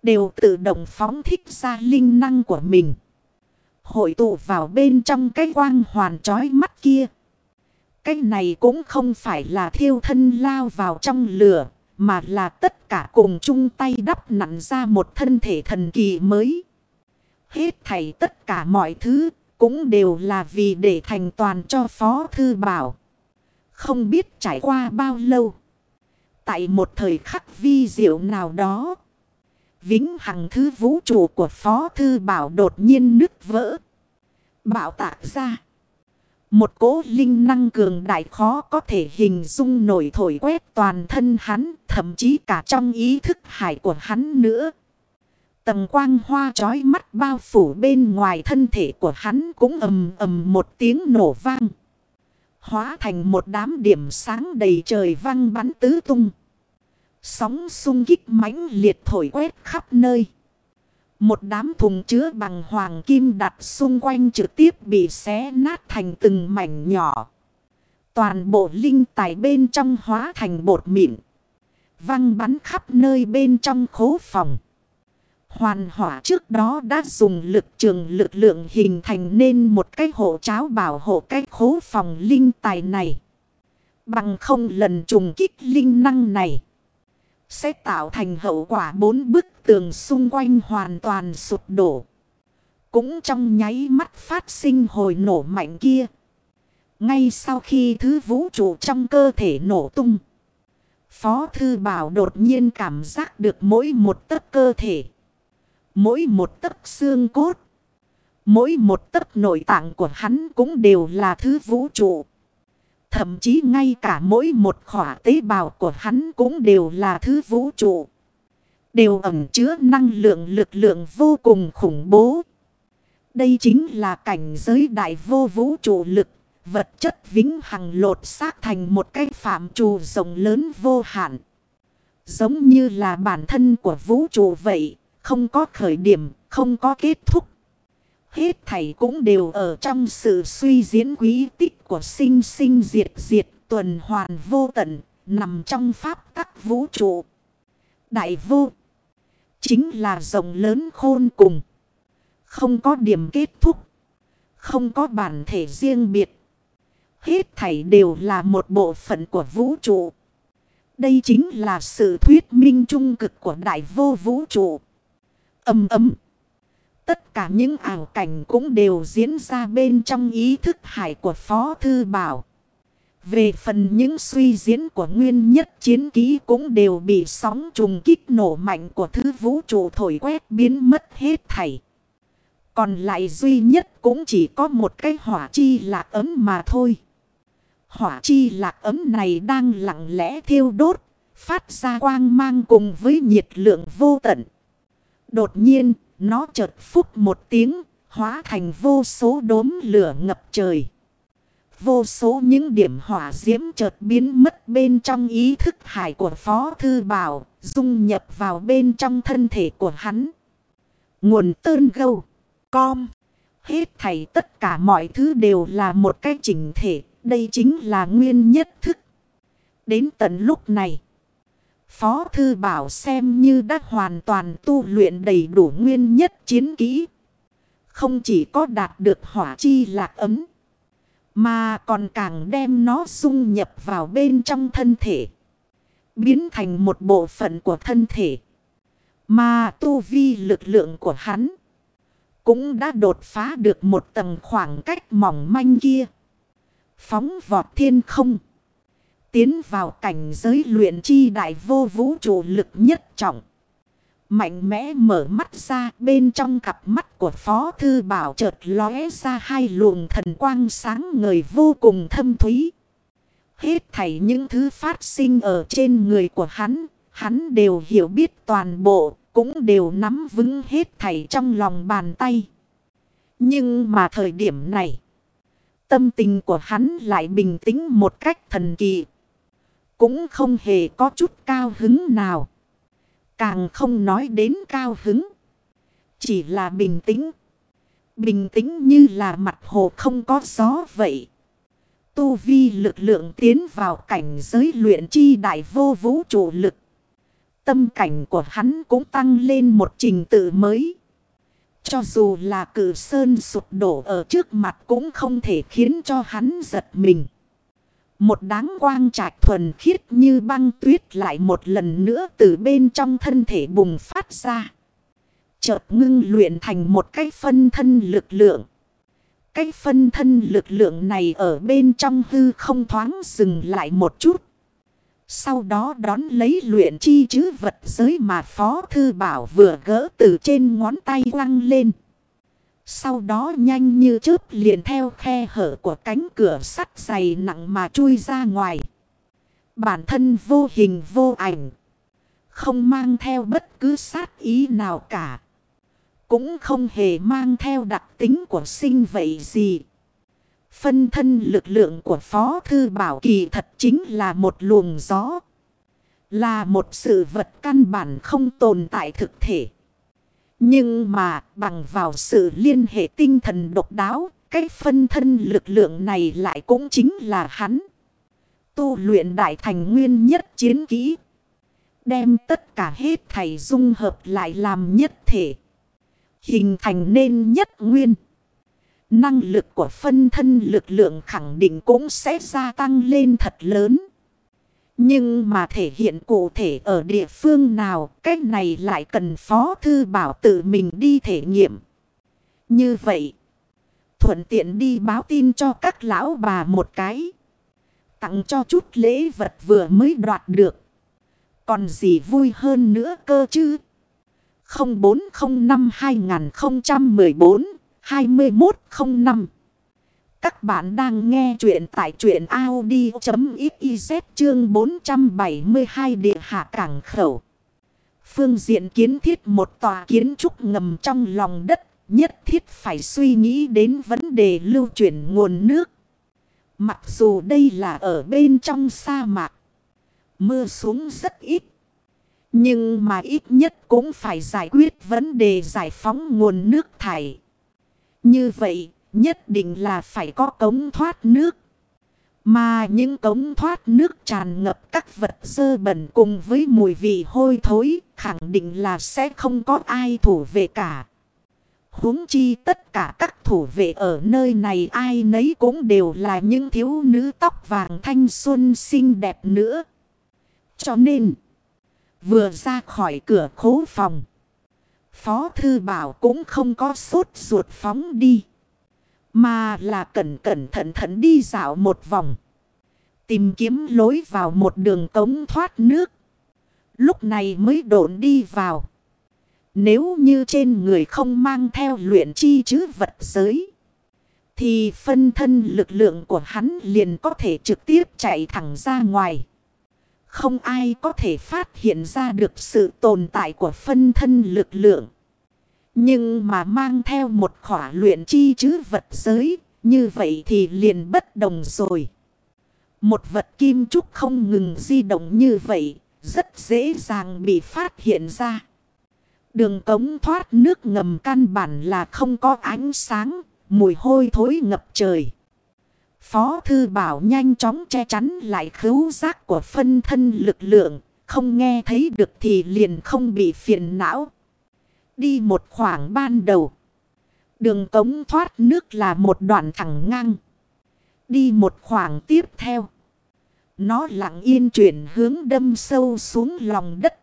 Đều tự động phóng thích ra linh năng của mình. Hội tụ vào bên trong cái quang hoàn trói mắt kia. Cái này cũng không phải là thiêu thân lao vào trong lửa. Mà là tất cả cùng chung tay đắp nặn ra một thân thể thần kỳ mới. Hết thảy tất cả mọi thứ cũng đều là vì để thành toàn cho Phó Thư Bảo. Không biết trải qua bao lâu. Tại một thời khắc vi diệu nào đó. Vĩnh hằng thứ vũ trụ của Phó Thư Bảo đột nhiên nứt vỡ. Bảo tạc ra. Một cố linh năng cường đại khó có thể hình dung nổi thổi quét toàn thân hắn. Thậm chí cả trong ý thức hải của hắn nữa. Tầng quang hoa trói mắt bao phủ bên ngoài thân thể của hắn cũng ầm ầm một tiếng nổ vang. Hóa thành một đám điểm sáng đầy trời văng bắn tứ tung. Sóng sung kích mãnh liệt thổi quét khắp nơi. Một đám thùng chứa bằng hoàng kim đặt xung quanh trực tiếp bị xé nát thành từng mảnh nhỏ. Toàn bộ linh tài bên trong hóa thành bột mịn. Văng bắn khắp nơi bên trong khố phòng. Hoàn hỏa trước đó đã dùng lực trường lực lượng hình thành nên một cái hộ cháo bảo hộ cái khố phòng linh tài này. Bằng không lần trùng kích linh năng này. Sẽ tạo thành hậu quả bốn bức tường xung quanh hoàn toàn sụp đổ. Cũng trong nháy mắt phát sinh hồi nổ mạnh kia. Ngay sau khi thứ vũ trụ trong cơ thể nổ tung. Phó Thư Bảo đột nhiên cảm giác được mỗi một tấc cơ thể. Mỗi một tấc xương cốt. Mỗi một tấc nội tạng của hắn cũng đều là thứ vũ trụ. Thậm chí ngay cả mỗi một khỏa tế bào của hắn cũng đều là thứ vũ trụ. Đều ẩm chứa năng lượng lực lượng vô cùng khủng bố. Đây chính là cảnh giới đại vô vũ trụ lực. Vật chất vĩnh hằng lột xác thành một cái phạm trù rộng lớn vô hạn. Giống như là bản thân của vũ trụ vậy. Không có khởi điểm, không có kết thúc. Hết thảy cũng đều ở trong sự suy diễn quý tích của sinh sinh diệt diệt tuần hoàn vô tận, nằm trong pháp tắc vũ trụ. Đại vô, chính là rộng lớn khôn cùng. Không có điểm kết thúc, không có bản thể riêng biệt. Hết thảy đều là một bộ phận của vũ trụ. Đây chính là sự thuyết minh trung cực của đại vô vũ trụ. Âm ấm. Tất cả những ảo cảnh cũng đều diễn ra bên trong ý thức hải của Phó Thư Bảo. Về phần những suy diễn của nguyên nhất chiến ký cũng đều bị sóng trùng kích nổ mạnh của thứ vũ trụ thổi quét biến mất hết thảy. Còn lại duy nhất cũng chỉ có một cái hỏa chi lạc ấm mà thôi. Hỏa chi lạc ấm này đang lặng lẽ thiêu đốt, phát ra quang mang cùng với nhiệt lượng vô tận. Đột nhiên, nó chợt phúc một tiếng, hóa thành vô số đốm lửa ngập trời. Vô số những điểm hỏa diễm chợt biến mất bên trong ý thức hải của Phó Thư Bảo, dung nhập vào bên trong thân thể của hắn. Nguồn tơn gâu, com, hết thảy tất cả mọi thứ đều là một cái chỉnh thể, đây chính là nguyên nhất thức. Đến tận lúc này, Phó Thư Bảo xem như đã hoàn toàn tu luyện đầy đủ nguyên nhất chiến kỹ. Không chỉ có đạt được hỏa chi lạc ấm. Mà còn càng đem nó dung nhập vào bên trong thân thể. Biến thành một bộ phận của thân thể. Mà tu vi lực lượng của hắn. Cũng đã đột phá được một tầng khoảng cách mỏng manh kia. Phóng vọt thiên không tiến vào cảnh giới luyện chi đại vô vũ trụ lực nhất trọng. Mạnh mẽ mở mắt ra bên trong cặp mắt của Phó Thư Bảo chợt lóe ra hai luồng thần quang sáng người vô cùng thâm thúy. Hết thảy những thứ phát sinh ở trên người của hắn, hắn đều hiểu biết toàn bộ, cũng đều nắm vững hết thảy trong lòng bàn tay. Nhưng mà thời điểm này, tâm tình của hắn lại bình tĩnh một cách thần kỳ. Cũng không hề có chút cao hứng nào. Càng không nói đến cao hứng. Chỉ là bình tĩnh. Bình tĩnh như là mặt hồ không có gió vậy. Tu vi lực lượng tiến vào cảnh giới luyện chi đại vô vũ trụ lực. Tâm cảnh của hắn cũng tăng lên một trình tự mới. Cho dù là cử sơn sụp đổ ở trước mặt cũng không thể khiến cho hắn giật mình. Một đáng quang trạch thuần khiết như băng tuyết lại một lần nữa từ bên trong thân thể bùng phát ra. Chợt ngưng luyện thành một cái phân thân lực lượng. Cái phân thân lực lượng này ở bên trong hư không thoáng dừng lại một chút. Sau đó đón lấy luyện chi chứ vật giới mà Phó Thư Bảo vừa gỡ từ trên ngón tay quăng lên. Sau đó nhanh như chớp liền theo khe hở của cánh cửa sắt dày nặng mà chui ra ngoài. Bản thân vô hình vô ảnh. Không mang theo bất cứ sát ý nào cả. Cũng không hề mang theo đặc tính của sinh vậy gì. Phân thân lực lượng của Phó Thư Bảo Kỳ thật chính là một luồng gió. Là một sự vật căn bản không tồn tại thực thể. Nhưng mà bằng vào sự liên hệ tinh thần độc đáo, cái phân thân lực lượng này lại cũng chính là hắn. Tu luyện đại thành nguyên nhất chiến kỹ. Đem tất cả hết thầy dung hợp lại làm nhất thể. Hình thành nên nhất nguyên. Năng lực của phân thân lực lượng khẳng định cũng sẽ gia tăng lên thật lớn. Nhưng mà thể hiện cụ thể ở địa phương nào, cách này lại cần Phó Thư Bảo tự mình đi thể nghiệm. Như vậy, thuận tiện đi báo tin cho các lão bà một cái. Tặng cho chút lễ vật vừa mới đoạt được. Còn gì vui hơn nữa cơ chứ? 0405 2014 2105 các bạn đang nghe chuyện tại chuyện Audi.xyz chương 472 địa hạ cảng khẩu. Phương diện kiến thiết một tòa kiến trúc ngầm trong lòng đất, nhất thiết phải suy nghĩ đến vấn đề lưu chuyển nguồn nước. Mặc dù đây là ở bên trong sa mạc, mưa xuống rất ít. Nhưng mà ít nhất cũng phải giải quyết vấn đề giải phóng nguồn nước thải. Như vậy, nhất định là phải có cống thoát nước. Mà những cống thoát nước tràn ngập các vật dơ bẩn cùng với mùi vị hôi thối, khẳng định là sẽ không có ai thủ vệ cả. huống chi tất cả các thủ vệ ở nơi này ai nấy cũng đều là những thiếu nữ tóc vàng thanh xuân xinh đẹp nữa. Cho nên, vừa ra khỏi cửa khố phòng, Phó Thư Bảo cũng không có sốt ruột phóng đi. Mà là cẩn cẩn thận thận đi dạo một vòng. Tìm kiếm lối vào một đường cống thoát nước. Lúc này mới độn đi vào. Nếu như trên người không mang theo luyện chi chứ vật giới. Thì phân thân lực lượng của hắn liền có thể trực tiếp chạy thẳng ra ngoài. Không ai có thể phát hiện ra được sự tồn tại của phân thân lực lượng. Nhưng mà mang theo một khỏa luyện chi chứ vật giới, như vậy thì liền bất đồng rồi. Một vật kim trúc không ngừng di động như vậy, rất dễ dàng bị phát hiện ra. Đường cống thoát nước ngầm căn bản là không có ánh sáng, mùi hôi thối ngập trời. Phó thư bảo nhanh chóng che chắn lại khứu giác của phân thân lực lượng, không nghe thấy được thì liền không bị phiền não. Đi một khoảng ban đầu. Đường cống thoát nước là một đoạn thẳng ngang. Đi một khoảng tiếp theo. Nó lặng yên chuyển hướng đâm sâu xuống lòng đất.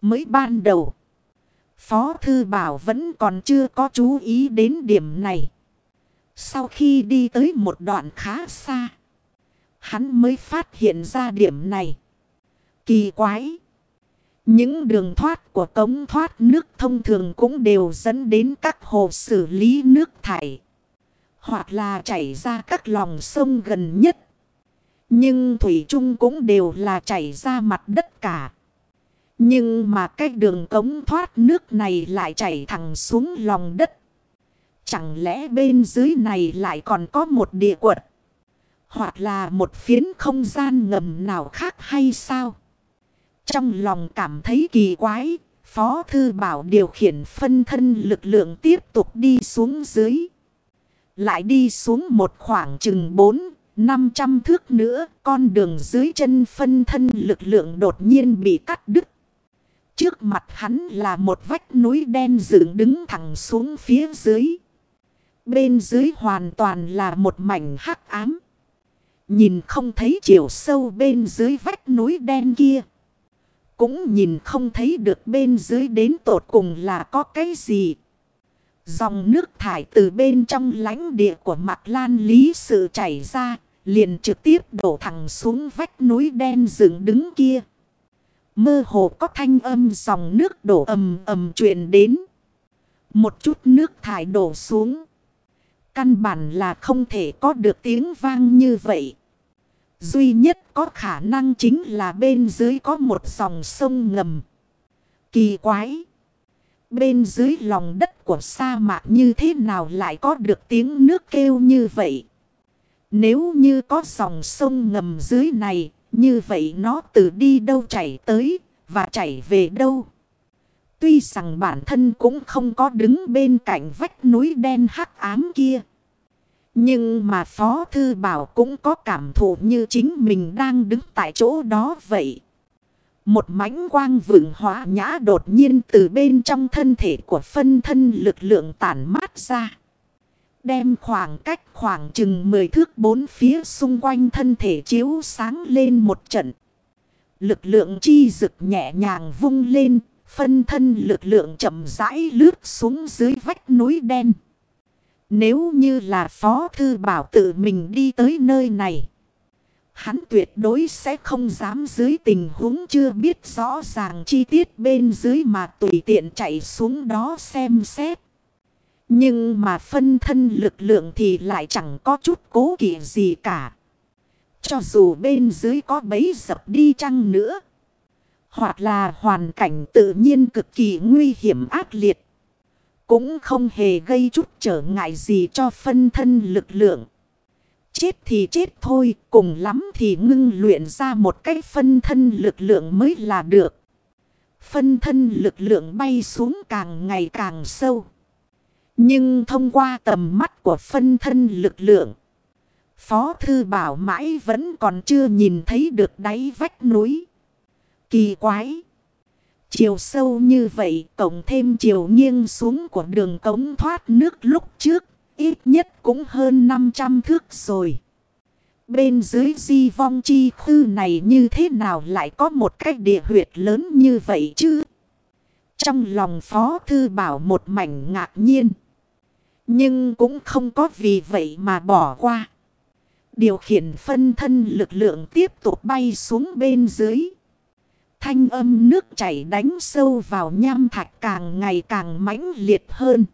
Mới ban đầu. Phó Thư Bảo vẫn còn chưa có chú ý đến điểm này. Sau khi đi tới một đoạn khá xa. Hắn mới phát hiện ra điểm này. Kỳ quái. Những đường thoát của cống thoát nước thông thường cũng đều dẫn đến các hồ xử lý nước thải. Hoặc là chảy ra các lòng sông gần nhất. Nhưng thủy chung cũng đều là chảy ra mặt đất cả. Nhưng mà cái đường cống thoát nước này lại chảy thẳng xuống lòng đất. Chẳng lẽ bên dưới này lại còn có một địa quật? Hoặc là một phiến không gian ngầm nào khác hay sao? Trong lòng cảm thấy kỳ quái, Phó Thư Bảo điều khiển phân thân lực lượng tiếp tục đi xuống dưới. Lại đi xuống một khoảng chừng 4, 500 thước nữa, con đường dưới chân phân thân lực lượng đột nhiên bị cắt đứt. Trước mặt hắn là một vách núi đen dựng đứng thẳng xuống phía dưới. Bên dưới hoàn toàn là một mảnh hắc ám. Nhìn không thấy chiều sâu bên dưới vách núi đen kia. Cũng nhìn không thấy được bên dưới đến tột cùng là có cái gì. Dòng nước thải từ bên trong lãnh địa của mặt lan lý sự chảy ra. Liền trực tiếp đổ thẳng xuống vách núi đen dựng đứng kia. Mơ hồ có thanh âm dòng nước đổ ầm ầm truyền đến. Một chút nước thải đổ xuống. Căn bản là không thể có được tiếng vang như vậy. Duy nhất có khả năng chính là bên dưới có một dòng sông ngầm. Kỳ quái! Bên dưới lòng đất của sa mạc như thế nào lại có được tiếng nước kêu như vậy? Nếu như có dòng sông ngầm dưới này, Như vậy nó từ đi đâu chảy tới và chảy về đâu. Tuy rằng bản thân cũng không có đứng bên cạnh vách núi đen hắc ám kia. Nhưng mà Phó Thư Bảo cũng có cảm thụ như chính mình đang đứng tại chỗ đó vậy. Một mảnh quang vượng hóa nhã đột nhiên từ bên trong thân thể của phân thân lực lượng tản mát ra. Đem khoảng cách khoảng chừng 10 thước bốn phía xung quanh thân thể chiếu sáng lên một trận. Lực lượng chi rực nhẹ nhàng vung lên, phân thân lực lượng chậm rãi lướt xuống dưới vách núi đen. Nếu như là Phó Thư Bảo tự mình đi tới nơi này. Hắn tuyệt đối sẽ không dám dưới tình huống chưa biết rõ ràng chi tiết bên dưới mà tùy tiện chạy xuống đó xem xét. Nhưng mà phân thân lực lượng thì lại chẳng có chút cố kỵ gì cả. Cho dù bên dưới có bấy dập đi chăng nữa. Hoặc là hoàn cảnh tự nhiên cực kỳ nguy hiểm ác liệt. Cũng không hề gây chút trở ngại gì cho phân thân lực lượng. Chết thì chết thôi, cùng lắm thì ngưng luyện ra một cái phân thân lực lượng mới là được. Phân thân lực lượng bay xuống càng ngày càng sâu. Nhưng thông qua tầm mắt của phân thân lực lượng. Phó thư bảo mãi vẫn còn chưa nhìn thấy được đáy vách núi. Kỳ quái! Chiều sâu như vậy, cộng thêm chiều nghiêng xuống của đường cống thoát nước lúc trước. Ít nhất cũng hơn 500 thước rồi. Bên dưới di vong chi khư này như thế nào lại có một cái địa huyệt lớn như vậy chứ? Trong lòng Phó Thư Bảo một mảnh ngạc nhiên. Nhưng cũng không có vì vậy mà bỏ qua. Điều khiển phân thân lực lượng tiếp tục bay xuống bên dưới. Thanh âm nước chảy đánh sâu vào nham thạch càng ngày càng mãnh liệt hơn.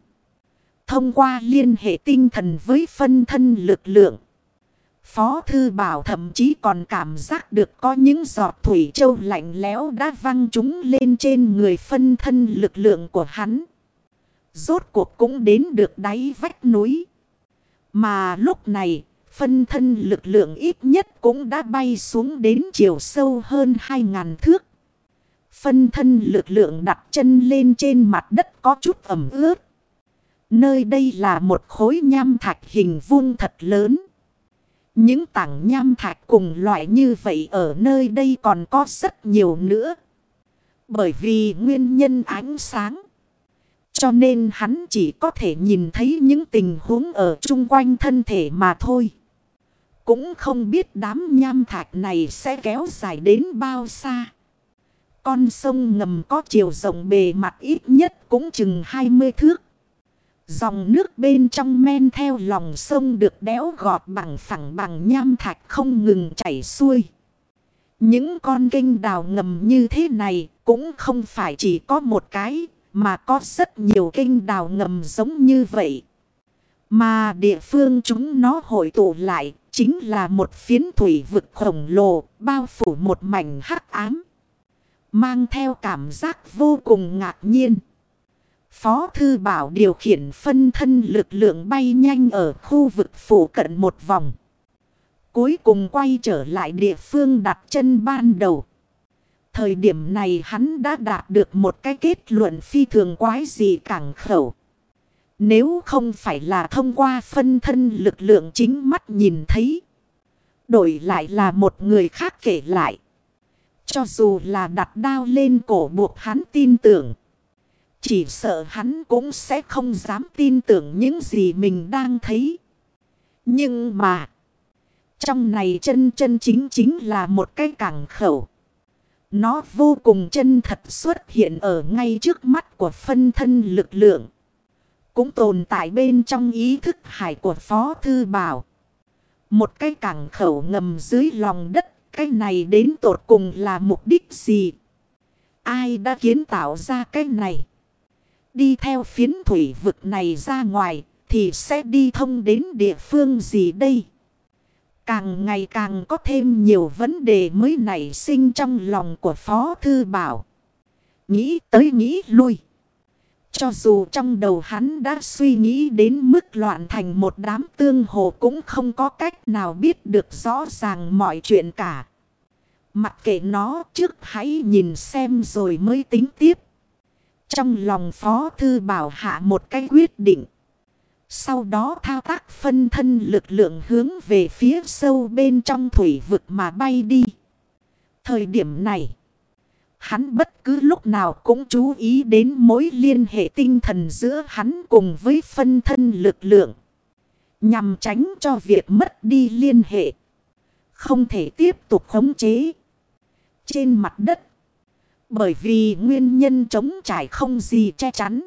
Thông qua liên hệ tinh thần với phân thân lực lượng. Phó Thư Bảo thậm chí còn cảm giác được có những giọt thủy châu lạnh lẽo đã văng chúng lên trên người phân thân lực lượng của hắn. Rốt cuộc cũng đến được đáy vách núi. Mà lúc này, phân thân lực lượng ít nhất cũng đã bay xuống đến chiều sâu hơn 2.000 thước. Phân thân lực lượng đặt chân lên trên mặt đất có chút ẩm ướt. Nơi đây là một khối nham thạch hình vuông thật lớn. Những tảng nham thạch cùng loại như vậy ở nơi đây còn có rất nhiều nữa. Bởi vì nguyên nhân ánh sáng. Cho nên hắn chỉ có thể nhìn thấy những tình huống ở chung quanh thân thể mà thôi. Cũng không biết đám nham thạch này sẽ kéo dài đến bao xa. Con sông ngầm có chiều rộng bề mặt ít nhất cũng chừng 20 thước. Dòng nước bên trong men theo lòng sông được đéo gọt bằng phẳng bằng nham thạch không ngừng chảy xuôi. Những con kênh đào ngầm như thế này cũng không phải chỉ có một cái, mà có rất nhiều kênh đào ngầm giống như vậy. Mà địa phương chúng nó hội tụ lại chính là một phiến thủy vực khổng lồ, bao phủ một mảnh hắc ám. Mang theo cảm giác vô cùng ngạc nhiên. Phó Thư Bảo điều khiển phân thân lực lượng bay nhanh ở khu vực phủ cận một vòng. Cuối cùng quay trở lại địa phương đặt chân ban đầu. Thời điểm này hắn đã đạt được một cái kết luận phi thường quái gì cảng khẩu. Nếu không phải là thông qua phân thân lực lượng chính mắt nhìn thấy. Đổi lại là một người khác kể lại. Cho dù là đặt đao lên cổ buộc hắn tin tưởng. Chỉ sợ hắn cũng sẽ không dám tin tưởng những gì mình đang thấy. Nhưng mà. Trong này chân chân chính chính là một cái cảng khẩu. Nó vô cùng chân thật xuất hiện ở ngay trước mắt của phân thân lực lượng. Cũng tồn tại bên trong ý thức hải của Phó Thư Bảo. Một cái cảng khẩu ngầm dưới lòng đất. Cái này đến tột cùng là mục đích gì? Ai đã kiến tạo ra cái này? Đi theo phiến thủy vực này ra ngoài thì sẽ đi thông đến địa phương gì đây? Càng ngày càng có thêm nhiều vấn đề mới nảy sinh trong lòng của Phó Thư Bảo. Nghĩ tới nghĩ lui. Cho dù trong đầu hắn đã suy nghĩ đến mức loạn thành một đám tương hồ cũng không có cách nào biết được rõ ràng mọi chuyện cả. Mặc kệ nó trước hãy nhìn xem rồi mới tính tiếp. Trong lòng Phó Thư Bảo hạ một cái quyết định. Sau đó thao tác phân thân lực lượng hướng về phía sâu bên trong thủy vực mà bay đi. Thời điểm này, hắn bất cứ lúc nào cũng chú ý đến mối liên hệ tinh thần giữa hắn cùng với phân thân lực lượng. Nhằm tránh cho việc mất đi liên hệ. Không thể tiếp tục khống chế. Trên mặt đất. Bởi vì nguyên nhân chống trải không gì che chắn.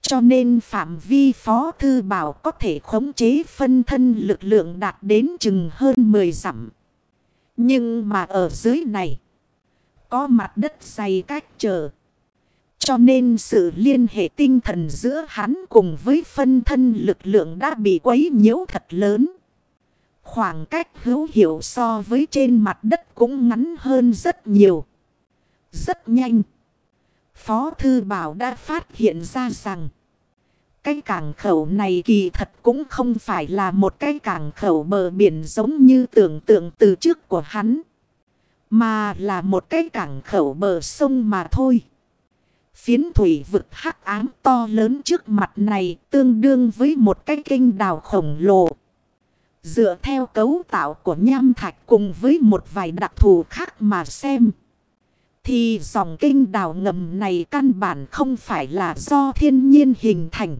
Cho nên phạm vi phó thư bảo có thể khống chế phân thân lực lượng đạt đến chừng hơn 10 dặm. Nhưng mà ở dưới này. Có mặt đất dày cách trở. Cho nên sự liên hệ tinh thần giữa hắn cùng với phân thân lực lượng đã bị quấy nhiễu thật lớn. Khoảng cách hữu hiệu so với trên mặt đất cũng ngắn hơn rất nhiều. Rất nhanh. Phó Thư Bảo đã phát hiện ra rằng. Cái cảng khẩu này kỳ thật cũng không phải là một cái cảng khẩu bờ biển giống như tưởng tượng từ trước của hắn. Mà là một cái cảng khẩu bờ sông mà thôi. Phiến thủy vực hắc ám to lớn trước mặt này tương đương với một cái kinh đào khổng lồ. Dựa theo cấu tạo của nham thạch cùng với một vài đặc thù khác mà xem. Thì dòng kinh đào ngầm này căn bản không phải là do thiên nhiên hình thành.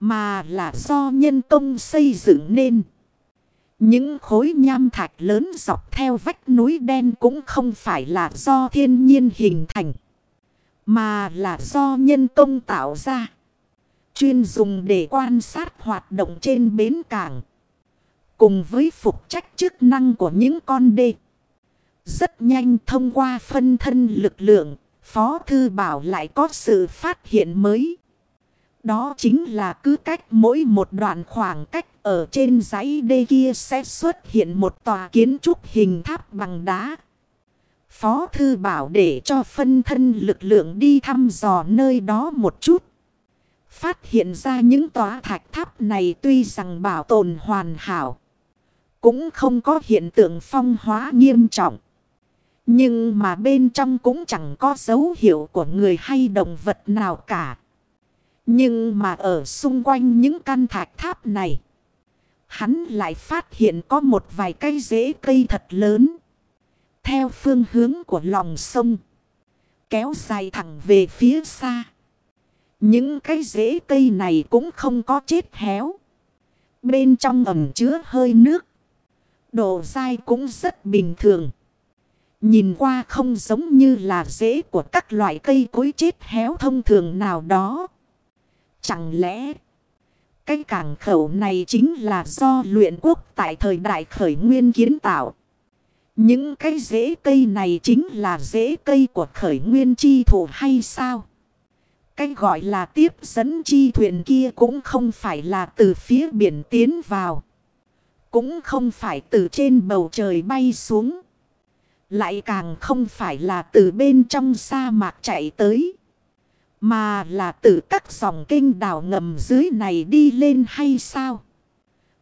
Mà là do nhân công xây dựng nên. Những khối nham thạch lớn dọc theo vách núi đen cũng không phải là do thiên nhiên hình thành. Mà là do nhân công tạo ra. Chuyên dùng để quan sát hoạt động trên bến cảng. Cùng với phục trách chức năng của những con đê. Rất nhanh thông qua phân thân lực lượng. Phó Thư Bảo lại có sự phát hiện mới. Đó chính là cứ cách mỗi một đoạn khoảng cách ở trên dãy đê kia sẽ xuất hiện một tòa kiến trúc hình tháp bằng đá. Phó Thư Bảo để cho phân thân lực lượng đi thăm dò nơi đó một chút. Phát hiện ra những tòa thạch tháp này tuy rằng bảo tồn hoàn hảo. Cũng không có hiện tượng phong hóa nghiêm trọng. Nhưng mà bên trong cũng chẳng có dấu hiệu của người hay động vật nào cả. Nhưng mà ở xung quanh những căn thạch tháp này. Hắn lại phát hiện có một vài cây rễ cây thật lớn. Theo phương hướng của lòng sông. Kéo dài thẳng về phía xa. Những cái rễ cây này cũng không có chết héo. Bên trong ẩm chứa hơi nước. Độ dai cũng rất bình thường. Nhìn qua không giống như là rễ của các loại cây cối chết héo thông thường nào đó. Chẳng lẽ, cái cảng khẩu này chính là do luyện quốc tại thời đại khởi nguyên kiến tạo. Những cái rễ cây này chính là rễ cây của khởi nguyên chi thủ hay sao? Cái gọi là tiếp dẫn chi thuyền kia cũng không phải là từ phía biển tiến vào. Cũng không phải từ trên bầu trời bay xuống. Lại càng không phải là từ bên trong sa mạc chạy tới. Mà là từ các dòng kinh đảo ngầm dưới này đi lên hay sao?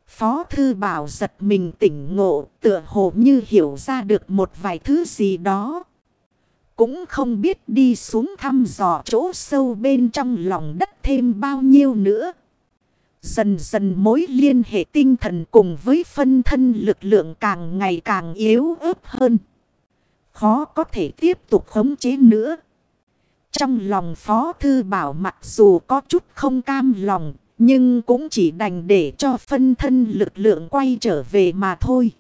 Phó Thư Bảo giật mình tỉnh ngộ, tựa hồ như hiểu ra được một vài thứ gì đó. Cũng không biết đi xuống thăm dò chỗ sâu bên trong lòng đất thêm bao nhiêu nữa. Dần dần mối liên hệ tinh thần cùng với phân thân lực lượng càng ngày càng yếu ớt hơn. Khó có thể tiếp tục khống chế nữa. Trong lòng Phó Thư Bảo mặc dù có chút không cam lòng, nhưng cũng chỉ đành để cho phân thân lực lượng quay trở về mà thôi.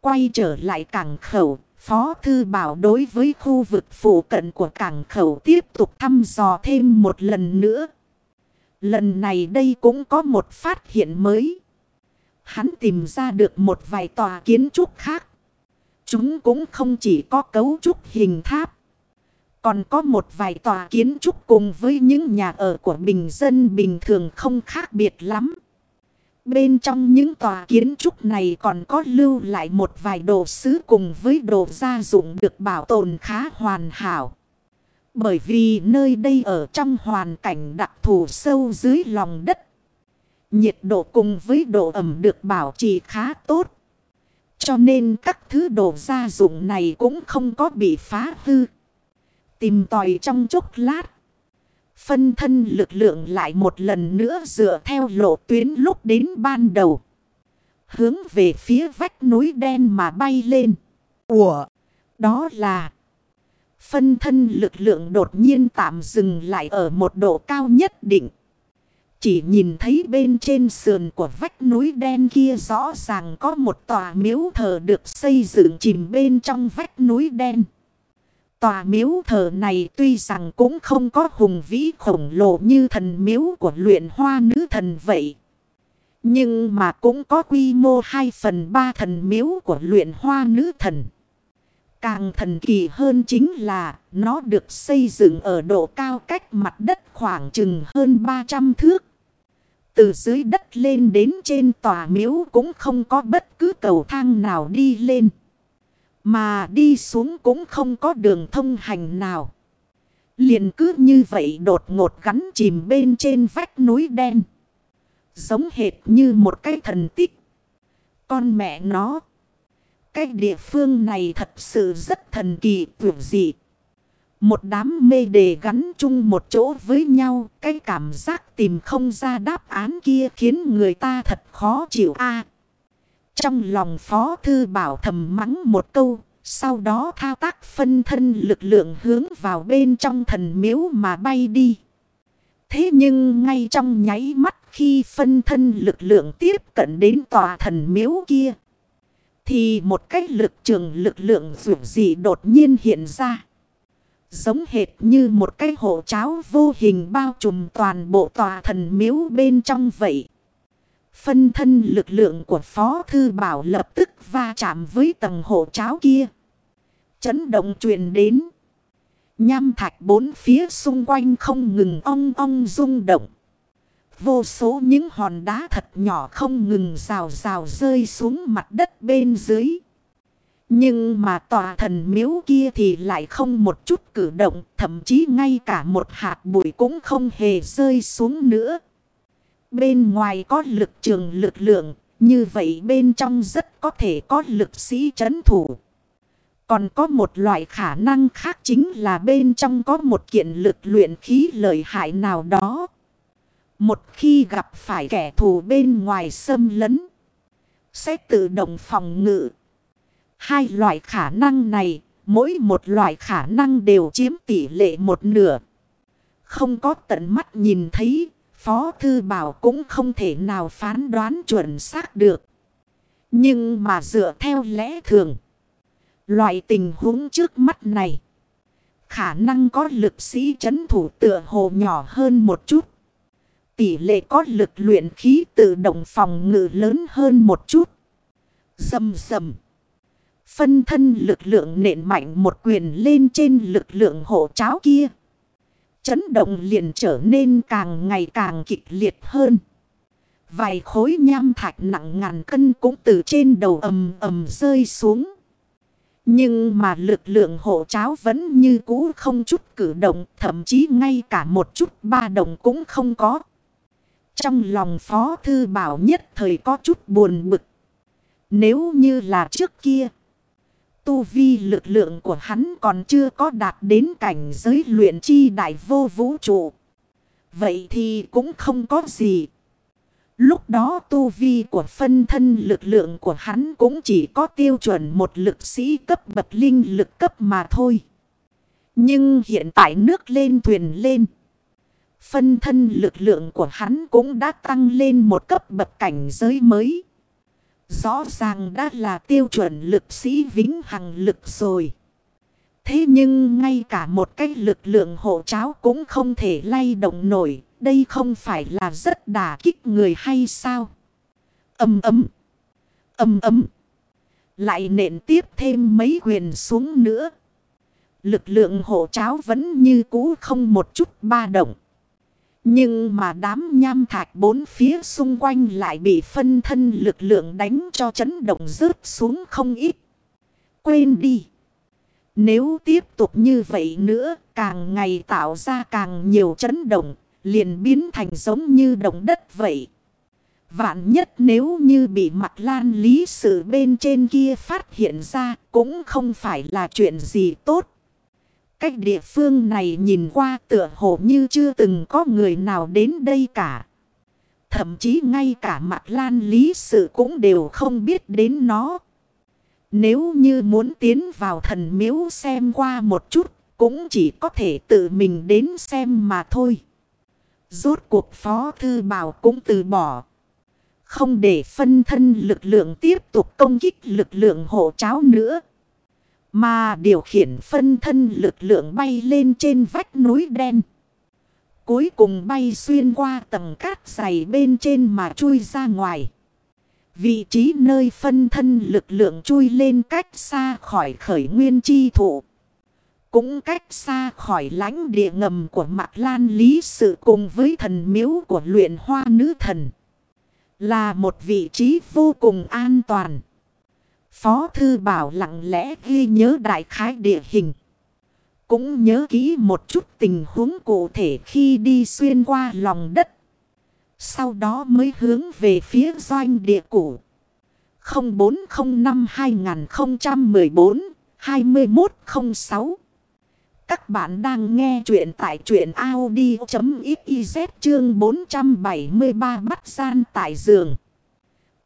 Quay trở lại cảng khẩu, Phó Thư Bảo đối với khu vực phụ cận của cảng khẩu tiếp tục thăm dò thêm một lần nữa. Lần này đây cũng có một phát hiện mới. Hắn tìm ra được một vài tòa kiến trúc khác. Chúng cũng không chỉ có cấu trúc hình tháp. Còn có một vài tòa kiến trúc cùng với những nhà ở của bình dân bình thường không khác biệt lắm. Bên trong những tòa kiến trúc này còn có lưu lại một vài đồ sứ cùng với đồ gia dụng được bảo tồn khá hoàn hảo. Bởi vì nơi đây ở trong hoàn cảnh đặc thù sâu dưới lòng đất. Nhiệt độ cùng với độ ẩm được bảo trì khá tốt. Cho nên các thứ đồ gia dụng này cũng không có bị phá hư. Tìm tòi trong chốc lát. Phân thân lực lượng lại một lần nữa dựa theo lộ tuyến lúc đến ban đầu. Hướng về phía vách núi đen mà bay lên. Ủa! Đó là... Phân thân lực lượng đột nhiên tạm dừng lại ở một độ cao nhất định. Chỉ nhìn thấy bên trên sườn của vách núi đen kia rõ ràng có một tòa miếu thờ được xây dựng chìm bên trong vách núi đen. Tòa miếu thờ này tuy rằng cũng không có hùng vĩ khổng lồ như thần miếu của luyện hoa nữ thần vậy. Nhưng mà cũng có quy mô 2 phần 3 thần miếu của luyện hoa nữ thần. Càng thần kỳ hơn chính là nó được xây dựng ở độ cao cách mặt đất khoảng chừng hơn 300 thước. Từ dưới đất lên đến trên tòa miếu cũng không có bất cứ cầu thang nào đi lên. Mà đi xuống cũng không có đường thông hành nào. Liền cứ như vậy đột ngột gắn chìm bên trên vách núi đen. Giống hệt như một cái thần tích. Con mẹ nó. Cái địa phương này thật sự rất thần kỳ tuyệt dị. Một đám mê đề gắn chung một chỗ với nhau. Cái cảm giác tìm không ra đáp án kia khiến người ta thật khó chịu a trong lòng phó thư bảo thầm mắng một câu. Sau đó thao tác phân thân lực lượng hướng vào bên trong thần miếu mà bay đi. Thế nhưng ngay trong nháy mắt khi phân thân lực lượng tiếp cận đến tòa thần miếu kia. Thì một cách lực trường lực lượng dù gì đột nhiên hiện ra. Giống hệt như một cái hộ cháo vô hình bao trùm toàn bộ tòa thần miếu bên trong vậy. Phân thân lực lượng của Phó Thư Bảo lập tức va chạm với tầng hộ cháo kia. Chấn động truyền đến. Nham thạch bốn phía xung quanh không ngừng ong ong rung động. Vô số những hòn đá thật nhỏ không ngừng rào rào rơi xuống mặt đất bên dưới. Nhưng mà tòa thần miếu kia thì lại không một chút cử động, thậm chí ngay cả một hạt bụi cũng không hề rơi xuống nữa. Bên ngoài có lực trường lực lượng, như vậy bên trong rất có thể có lực sĩ chấn thủ. Còn có một loại khả năng khác chính là bên trong có một kiện lực luyện khí lợi hại nào đó. Một khi gặp phải kẻ thù bên ngoài xâm lấn, sẽ tự động phòng ngự. Hai loại khả năng này, mỗi một loại khả năng đều chiếm tỷ lệ một nửa. Không có tận mắt nhìn thấy, Phó Thư Bảo cũng không thể nào phán đoán chuẩn xác được. Nhưng mà dựa theo lẽ thường, loại tình huống trước mắt này, khả năng có lực sĩ chấn thủ tựa hồ nhỏ hơn một chút. Tỷ lệ có lực luyện khí tự động phòng ngự lớn hơn một chút. Dầm dầm. Phân thân lực lượng nện mạnh một quyền lên trên lực lượng hộ cháo kia. Chấn động liền trở nên càng ngày càng kịch liệt hơn. Vài khối nham thạch nặng ngàn cân cũng từ trên đầu ầm ầm rơi xuống. Nhưng mà lực lượng hộ cháo vẫn như cũ không chút cử động, thậm chí ngay cả một chút ba động cũng không có. Trong lòng Phó Thư Bảo nhất thời có chút buồn bực. Nếu như là trước kia, tu vi lực lượng của hắn còn chưa có đạt đến cảnh giới luyện chi đại vô vũ trụ. Vậy thì cũng không có gì. Lúc đó tu vi của phân thân lực lượng của hắn cũng chỉ có tiêu chuẩn một lực sĩ cấp bậc linh lực cấp mà thôi. Nhưng hiện tại nước lên thuyền lên. Phân thân lực lượng của hắn cũng đã tăng lên một cấp bậc cảnh giới mới. Rõ ràng đã là tiêu chuẩn lực sĩ vĩnh hằng lực rồi. Thế nhưng ngay cả một cái lực lượng hộ cháo cũng không thể lay động nổi. Đây không phải là rất đả kích người hay sao? Âm ấm. Âm ấm. Lại nện tiếp thêm mấy quyền xuống nữa. Lực lượng hộ cháo vẫn như cũ không một chút ba động. Nhưng mà đám nham thạch bốn phía xung quanh lại bị phân thân lực lượng đánh cho chấn động rớt xuống không ít. Quên đi. Nếu tiếp tục như vậy nữa, càng ngày tạo ra càng nhiều chấn động, liền biến thành giống như động đất vậy. Vạn nhất nếu như bị mặt lan lý sự bên trên kia phát hiện ra cũng không phải là chuyện gì tốt. Cách địa phương này nhìn qua tựa hồ như chưa từng có người nào đến đây cả. Thậm chí ngay cả mặt lan lý sự cũng đều không biết đến nó. Nếu như muốn tiến vào thần miếu xem qua một chút, cũng chỉ có thể tự mình đến xem mà thôi. Rốt cuộc phó thư bảo cũng từ bỏ. Không để phân thân lực lượng tiếp tục công kích lực lượng hộ cháo nữa. Mà điều khiển phân thân lực lượng bay lên trên vách núi đen. Cuối cùng bay xuyên qua tầng cát dày bên trên mà chui ra ngoài. Vị trí nơi phân thân lực lượng chui lên cách xa khỏi khởi nguyên chi thụ. Cũng cách xa khỏi lãnh địa ngầm của Mạc Lan Lý Sự cùng với thần miếu của luyện hoa nữ thần. Là một vị trí vô cùng an toàn. Phó Thư Bảo lặng lẽ ghi nhớ đại khái địa hình. Cũng nhớ kỹ một chút tình huống cụ thể khi đi xuyên qua lòng đất. Sau đó mới hướng về phía doanh địa cũ. 0405-2014-2106 Các bạn đang nghe chuyện tại chuyện Audi.xyz chương 473 bắt gian tại giường.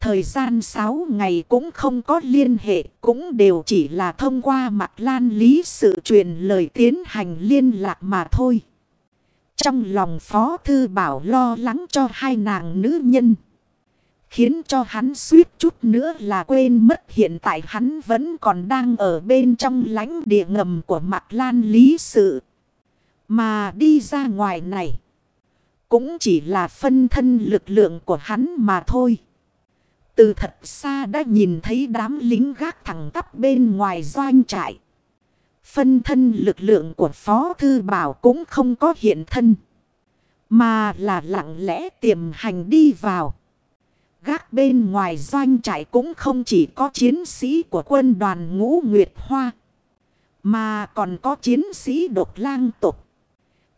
Thời gian 6 ngày cũng không có liên hệ, cũng đều chỉ là thông qua mặt lan lý sự truyền lời tiến hành liên lạc mà thôi. Trong lòng Phó Thư Bảo lo lắng cho hai nàng nữ nhân. Khiến cho hắn suýt chút nữa là quên mất hiện tại hắn vẫn còn đang ở bên trong lánh địa ngầm của mặt lan lý sự. Mà đi ra ngoài này. Cũng chỉ là phân thân lực lượng của hắn mà thôi. Từ thật xa đã nhìn thấy đám lính gác thẳng tắp bên ngoài doanh trại. Phân thân lực lượng của Phó Thư Bảo cũng không có hiện thân. Mà là lặng lẽ tiềm hành đi vào. Gác bên ngoài doanh trại cũng không chỉ có chiến sĩ của quân đoàn ngũ Nguyệt Hoa. Mà còn có chiến sĩ độc lang tục.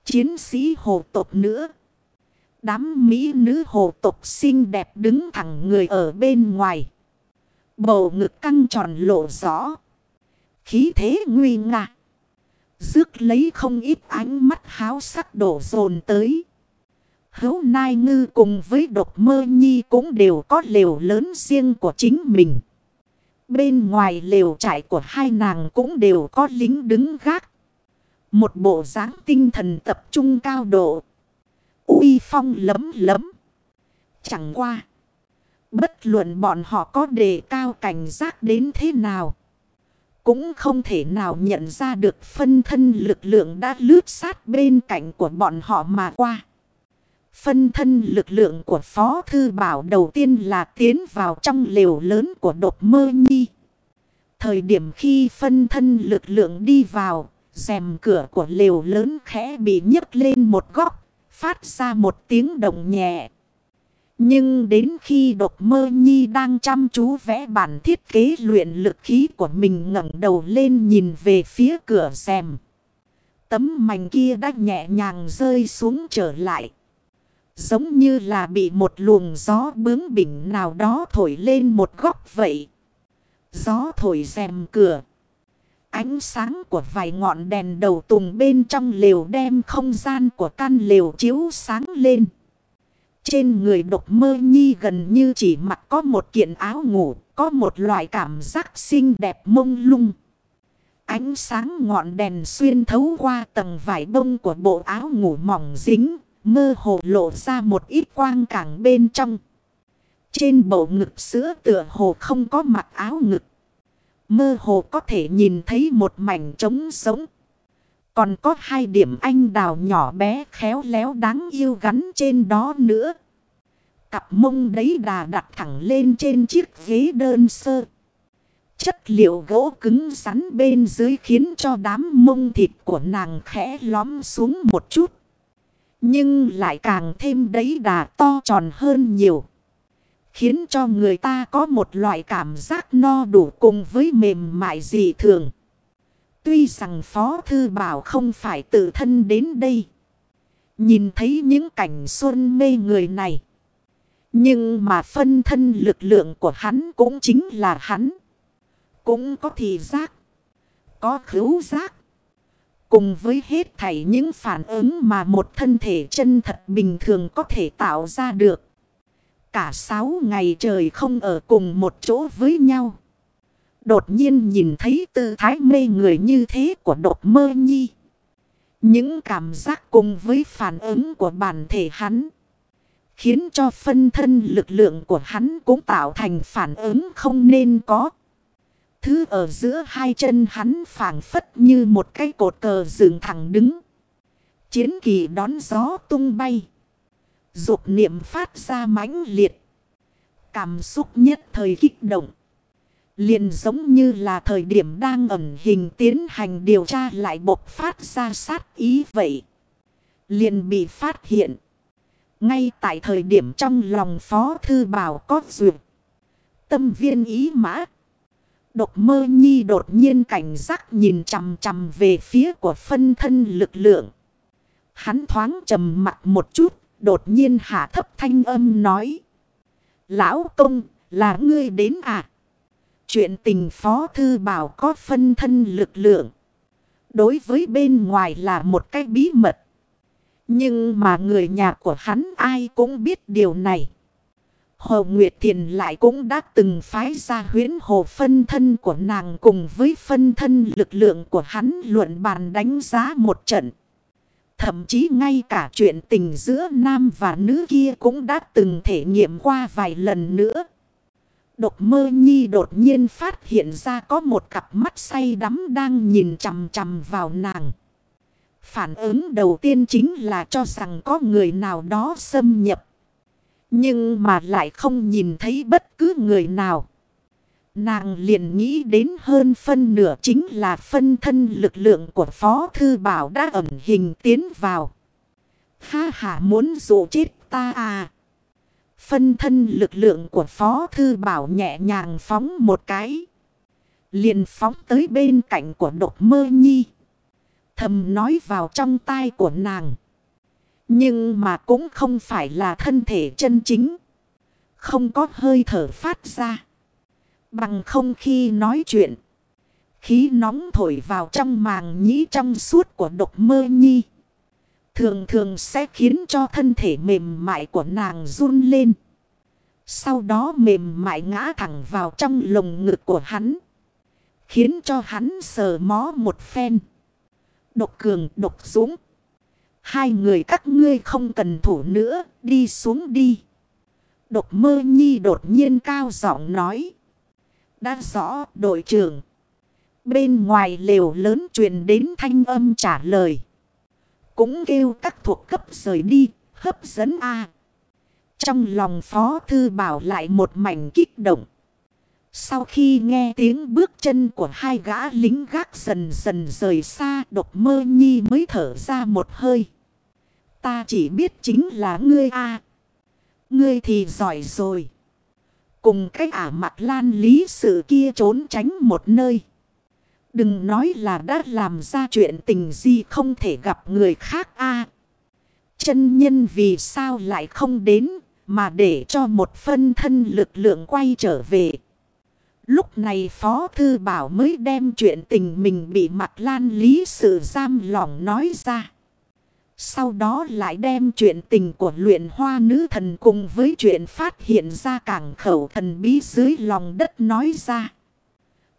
Chiến sĩ hồ tục nữa. Đám mỹ nữ hồ tục xinh đẹp đứng thẳng người ở bên ngoài. Bầu ngực căng tròn lộ rõ. Khí thế nguy ngạ. dước lấy không ít ánh mắt háo sắc đổ dồn tới. Hấu Nai Ngư cùng với độc mơ nhi cũng đều có lều lớn riêng của chính mình. Bên ngoài lều trại của hai nàng cũng đều có lính đứng gác. Một bộ dáng tinh thần tập trung cao độ uy phong lấm lấm. Chẳng qua. Bất luận bọn họ có đề cao cảnh giác đến thế nào. Cũng không thể nào nhận ra được phân thân lực lượng đã lướt sát bên cạnh của bọn họ mà qua. Phân thân lực lượng của Phó Thư Bảo đầu tiên là tiến vào trong lều lớn của đột mơ nhi. Thời điểm khi phân thân lực lượng đi vào, rèm cửa của lều lớn khẽ bị nhấc lên một góc, phát ra một tiếng động nhẹ. Nhưng đến khi đột mơ nhi đang chăm chú vẽ bản thiết kế luyện lực khí của mình ngẩng đầu lên nhìn về phía cửa xem, Tấm mảnh kia đã nhẹ nhàng rơi xuống trở lại. Giống như là bị một luồng gió bướng bỉnh nào đó thổi lên một góc vậy. Gió thổi rèm cửa. Ánh sáng của vài ngọn đèn đầu tùng bên trong lều đem không gian của căn lều chiếu sáng lên. Trên người độc mơ nhi gần như chỉ mặc có một kiện áo ngủ, có một loại cảm giác xinh đẹp mông lung. Ánh sáng ngọn đèn xuyên thấu qua tầng vải bông của bộ áo ngủ mỏng dính, Mơ hồ lộ ra một ít quang cảng bên trong. Trên bộ ngực sữa tựa hồ không có mặc áo ngực. Mơ hồ có thể nhìn thấy một mảnh trống sống. Còn có hai điểm anh đào nhỏ bé khéo léo đáng yêu gắn trên đó nữa. Cặp mông đấy đà đặt thẳng lên trên chiếc ghế đơn sơ. Chất liệu gỗ cứng rắn bên dưới khiến cho đám mông thịt của nàng khẽ lóm xuống một chút. Nhưng lại càng thêm đấy đà to tròn hơn nhiều. Khiến cho người ta có một loại cảm giác no đủ cùng với mềm mại dị thường. Tuy rằng Phó Thư Bảo không phải tự thân đến đây. Nhìn thấy những cảnh xuân mê người này. Nhưng mà phân thân lực lượng của hắn cũng chính là hắn. Cũng có thị giác. Có khứu giác. Cùng với hết thảy những phản ứng mà một thân thể chân thật bình thường có thể tạo ra được. Cả sáu ngày trời không ở cùng một chỗ với nhau. Đột nhiên nhìn thấy tư thái mê người như thế của đột mơ nhi. Những cảm giác cùng với phản ứng của bản thể hắn. Khiến cho phân thân lực lượng của hắn cũng tạo thành phản ứng không nên có. Thứ ở giữa hai chân hắn phản phất như một cái cột cờ dựng thẳng đứng. Chiến kỳ đón gió tung bay. Dục niệm phát ra mãnh liệt. Cảm xúc nhất thời kích động. Liền giống như là thời điểm đang ẩn hình tiến hành điều tra lại bộc phát ra sát ý vậy. Liền bị phát hiện. Ngay tại thời điểm trong lòng Phó Thư Bảo có duyệt. Tâm viên ý mã. Độc mơ nhi đột nhiên cảnh giác nhìn chằm chằm về phía của phân thân lực lượng. Hắn thoáng trầm mặt một chút, đột nhiên hạ thấp thanh âm nói. Lão công, là ngươi đến à? Chuyện tình phó thư bảo có phân thân lực lượng. Đối với bên ngoài là một cái bí mật. Nhưng mà người nhà của hắn ai cũng biết điều này. Hồ Nguyệt Thiền lại cũng đã từng phái ra huyến hồ phân thân của nàng cùng với phân thân lực lượng của hắn luận bàn đánh giá một trận. Thậm chí ngay cả chuyện tình giữa nam và nữ kia cũng đã từng thể nghiệm qua vài lần nữa. Độc mơ nhi đột nhiên phát hiện ra có một cặp mắt say đắm đang nhìn chằm chằm vào nàng. Phản ứng đầu tiên chính là cho rằng có người nào đó xâm nhập. Nhưng mà lại không nhìn thấy bất cứ người nào. Nàng liền nghĩ đến hơn phân nửa chính là phân thân lực lượng của Phó Thư Bảo đã ẩn hình tiến vào. Ha ha, muốn dụ chết ta à. Phân thân lực lượng của Phó Thư Bảo nhẹ nhàng phóng một cái. Liền phóng tới bên cạnh của độc mơ nhi. Thầm nói vào trong tai của nàng. Nhưng mà cũng không phải là thân thể chân chính. Không có hơi thở phát ra. Bằng không khi nói chuyện. Khí nóng thổi vào trong màng nhĩ trong suốt của độc mơ nhi. Thường thường sẽ khiến cho thân thể mềm mại của nàng run lên. Sau đó mềm mại ngã thẳng vào trong lồng ngực của hắn. Khiến cho hắn sờ mó một phen. Độc cường độc dũng. Hai người các ngươi không cần thủ nữa, đi xuống đi. Độc mơ nhi đột nhiên cao giọng nói. Đã rõ đội trưởng. Bên ngoài lều lớn truyền đến thanh âm trả lời. Cũng kêu các thuộc cấp rời đi, hấp dẫn a Trong lòng phó thư bảo lại một mảnh kích động. Sau khi nghe tiếng bước chân của hai gã lính gác dần dần rời xa độc mơ nhi mới thở ra một hơi. Ta chỉ biết chính là ngươi a Ngươi thì giỏi rồi. Cùng cái ả mặt lan lý sự kia trốn tránh một nơi. Đừng nói là đã làm ra chuyện tình gì không thể gặp người khác a Chân nhân vì sao lại không đến mà để cho một phân thân lực lượng quay trở về. Lúc này Phó Thư Bảo mới đem chuyện tình mình bị mặt lan lý sự giam lỏng nói ra. Sau đó lại đem chuyện tình của luyện hoa nữ thần cùng với chuyện phát hiện ra cảng khẩu thần bí dưới lòng đất nói ra.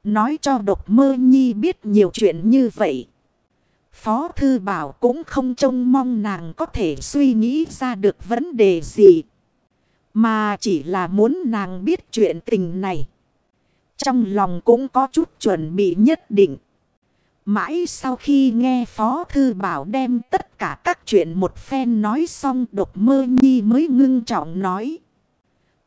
Nói cho độc mơ nhi biết nhiều chuyện như vậy. Phó Thư Bảo cũng không trông mong nàng có thể suy nghĩ ra được vấn đề gì. Mà chỉ là muốn nàng biết chuyện tình này. Trong lòng cũng có chút chuẩn bị nhất định. Mãi sau khi nghe Phó Thư Bảo đem tất cả các chuyện một phen nói xong độc mơ nhi mới ngưng trọng nói.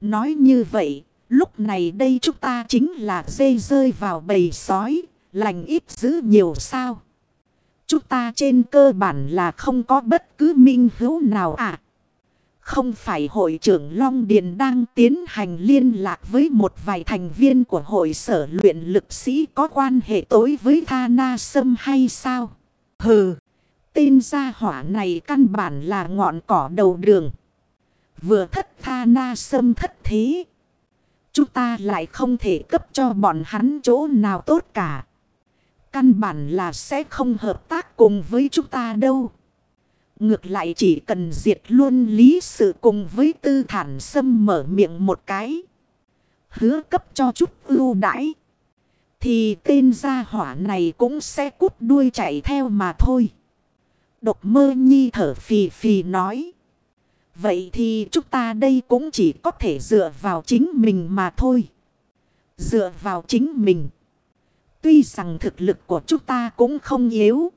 Nói như vậy, lúc này đây chúng ta chính là dây rơi vào bầy sói, lành ít giữ nhiều sao. Chúng ta trên cơ bản là không có bất cứ minh hữu nào à. Không phải hội trưởng Long Điền đang tiến hành liên lạc với một vài thành viên của hội sở luyện lực sĩ có quan hệ tối với Tha Na Sâm hay sao? Hừ, tên gia hỏa này căn bản là ngọn cỏ đầu đường. Vừa thất tha na sâm thất thế. Chúng ta lại không thể cấp cho bọn hắn chỗ nào tốt cả. Căn bản là sẽ không hợp tác cùng với chúng ta đâu. Ngược lại chỉ cần diệt luôn lý sự cùng với tư thản sâm mở miệng một cái. Hứa cấp cho chút ưu đãi. Thì tên gia hỏa này cũng sẽ cút đuôi chạy theo mà thôi. Độc mơ nhi thở phì phì nói. Vậy thì chúng ta đây cũng chỉ có thể dựa vào chính mình mà thôi. Dựa vào chính mình. Tuy rằng thực lực của chúng ta cũng không yếu.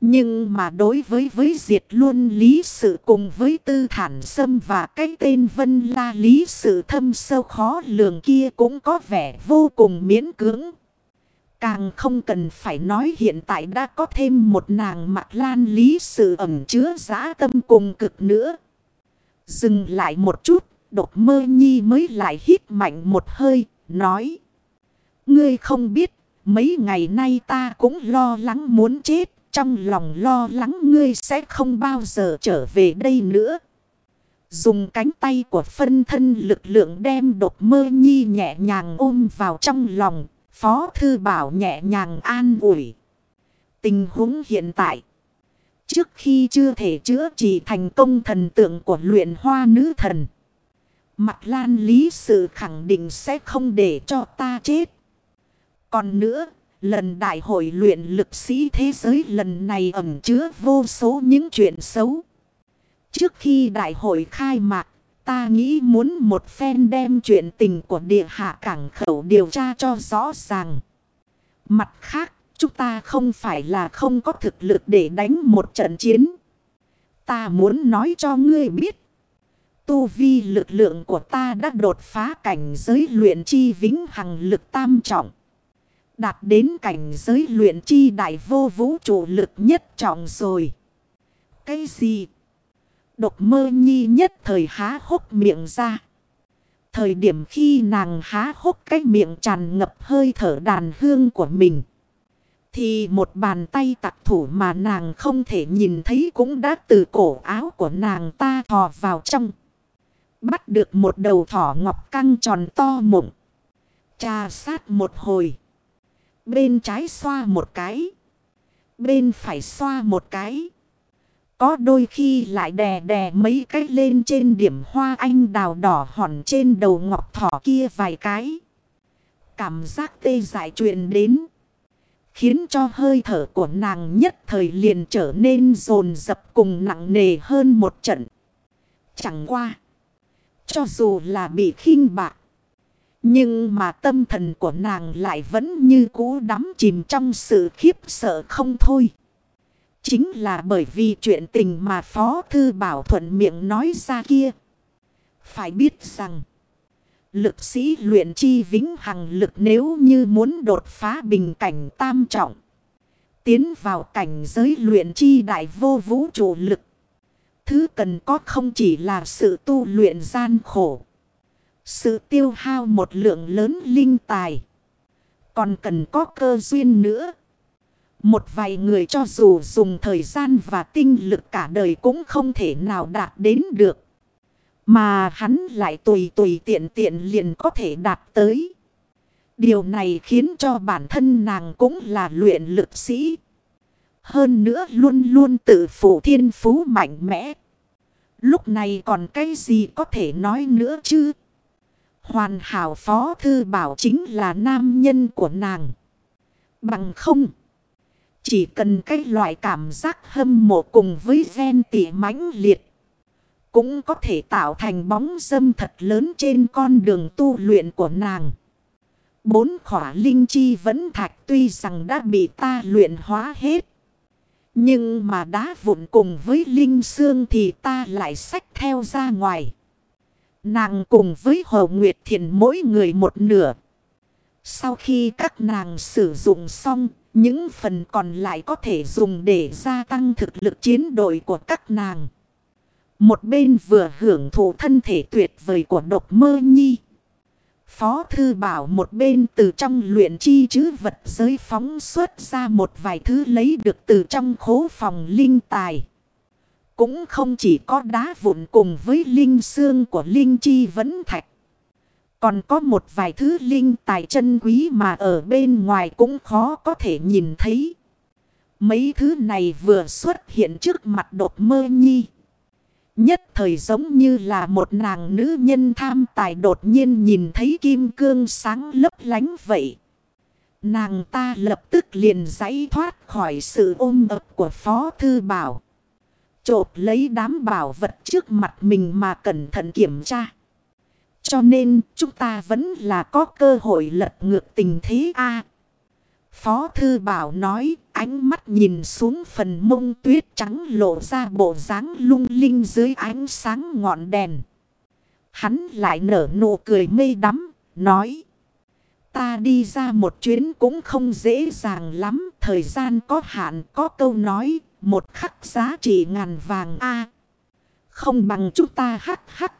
Nhưng mà đối với với diệt luôn lý sự cùng với tư thản sâm và cái tên vân la lý sự thâm sâu khó lường kia cũng có vẻ vô cùng miễn cưỡng. Càng không cần phải nói hiện tại đã có thêm một nàng mặt lan lý sự ẩm chứa giã tâm cùng cực nữa. Dừng lại một chút, đột mơ nhi mới lại hít mạnh một hơi, nói. Ngươi không biết, mấy ngày nay ta cũng lo lắng muốn chết, trong lòng lo lắng ngươi sẽ không bao giờ trở về đây nữa. Dùng cánh tay của phân thân lực lượng đem đột mơ nhi nhẹ nhàng ôm vào trong lòng, Phó Thư Bảo nhẹ nhàng an ủi. Tình huống hiện tại. Trước khi chưa thể chữa trị thành công thần tượng của luyện hoa nữ thần. Mặt lan lý sự khẳng định sẽ không để cho ta chết. Còn nữa, lần đại hội luyện lực sĩ thế giới lần này ẩn chứa vô số những chuyện xấu. Trước khi đại hội khai mạc, ta nghĩ muốn một phen đem chuyện tình của địa hạ cảng khẩu điều tra cho rõ ràng. Mặt khác, chúng ta không phải là không có thực lực để đánh một trận chiến. Ta muốn nói cho ngươi biết. Tu vi lực lượng của ta đã đột phá cảnh giới luyện chi vĩnh hằng lực tam trọng. Đạt đến cảnh giới luyện chi đại vô vũ trụ lực nhất trọng rồi. Cái gì? Độc mơ nhi nhất thời há hốc miệng ra. Thời điểm khi nàng há hốc cái miệng tràn ngập hơi thở đàn hương của mình. Thì một bàn tay tặc thủ mà nàng không thể nhìn thấy cũng đã từ cổ áo của nàng ta thò vào trong. Bắt được một đầu thỏ ngọc căng tròn to mộng. Trà sát một hồi. Bên trái xoa một cái. Bên phải xoa một cái. Có đôi khi lại đè đè mấy cái lên trên điểm hoa anh đào đỏ hòn trên đầu ngọc thỏ kia vài cái. Cảm giác tê dại truyền đến. Khiến cho hơi thở của nàng nhất thời liền trở nên rồn rập cùng nặng nề hơn một trận. Chẳng qua. Cho dù là bị khinh bạc. Nhưng mà tâm thần của nàng lại vẫn như cũ đắm chìm trong sự khiếp sợ không thôi. Chính là bởi vì chuyện tình mà Phó Thư Bảo thuận miệng nói ra kia. Phải biết rằng, lực sĩ luyện chi vĩnh hằng lực nếu như muốn đột phá bình cảnh tam trọng. Tiến vào cảnh giới luyện chi đại vô vũ trụ lực. Thứ cần có không chỉ là sự tu luyện gian khổ. Sự tiêu hao một lượng lớn linh tài. Còn cần có cơ duyên nữa. Một vài người cho dù dùng thời gian và tinh lực cả đời cũng không thể nào đạt đến được. Mà hắn lại tùy tùy tiện tiện liền có thể đạt tới. Điều này khiến cho bản thân nàng cũng là luyện lực sĩ. Hơn nữa luôn luôn tự phụ thiên phú mạnh mẽ. Lúc này còn cái gì có thể nói nữa chứ? Hoàn hảo phó thư bảo chính là nam nhân của nàng. Bằng không. Chỉ cần cái loại cảm giác hâm mộ cùng với ghen tỉ mãnh liệt. Cũng có thể tạo thành bóng dâm thật lớn trên con đường tu luyện của nàng. Bốn khỏa linh chi vẫn thạch tuy rằng đã bị ta luyện hóa hết. Nhưng mà đá vụn cùng với linh xương thì ta lại sách theo ra ngoài. Nàng cùng với Hồ Nguyệt Thiền mỗi người một nửa. Sau khi các nàng sử dụng xong, những phần còn lại có thể dùng để gia tăng thực lực chiến đội của các nàng. Một bên vừa hưởng thụ thân thể tuyệt vời của độc mơ nhi. Phó thư bảo một bên từ trong luyện chi chứ vật giới phóng xuất ra một vài thứ lấy được từ trong khố phòng linh tài cũng không chỉ có đá vụn cùng với linh xương của linh chi vấn thạch. Còn có một vài thứ linh tài chân quý mà ở bên ngoài cũng khó có thể nhìn thấy. Mấy thứ này vừa xuất hiện trước mặt đột mơ nhi. Nhất thời giống như là một nàng nữ nhân tham tài đột nhiên nhìn thấy kim cương sáng lấp lánh vậy. Nàng ta lập tức liền giãy thoát khỏi sự ôm ập của Phó Thư Bảo trộp lấy đám bảo vật trước mặt mình mà cẩn thận kiểm tra. Cho nên chúng ta vẫn là có cơ hội lật ngược tình thế A. Phó Thư Bảo nói ánh mắt nhìn xuống phần mông tuyết trắng lộ ra bộ dáng lung linh dưới ánh sáng ngọn đèn. Hắn lại nở nụ cười mê đắm, nói. Ta đi ra một chuyến cũng không dễ dàng lắm, thời gian có hạn có câu nói, một khắc giá trị ngàn vàng A. không bằng chúng ta hắc hắc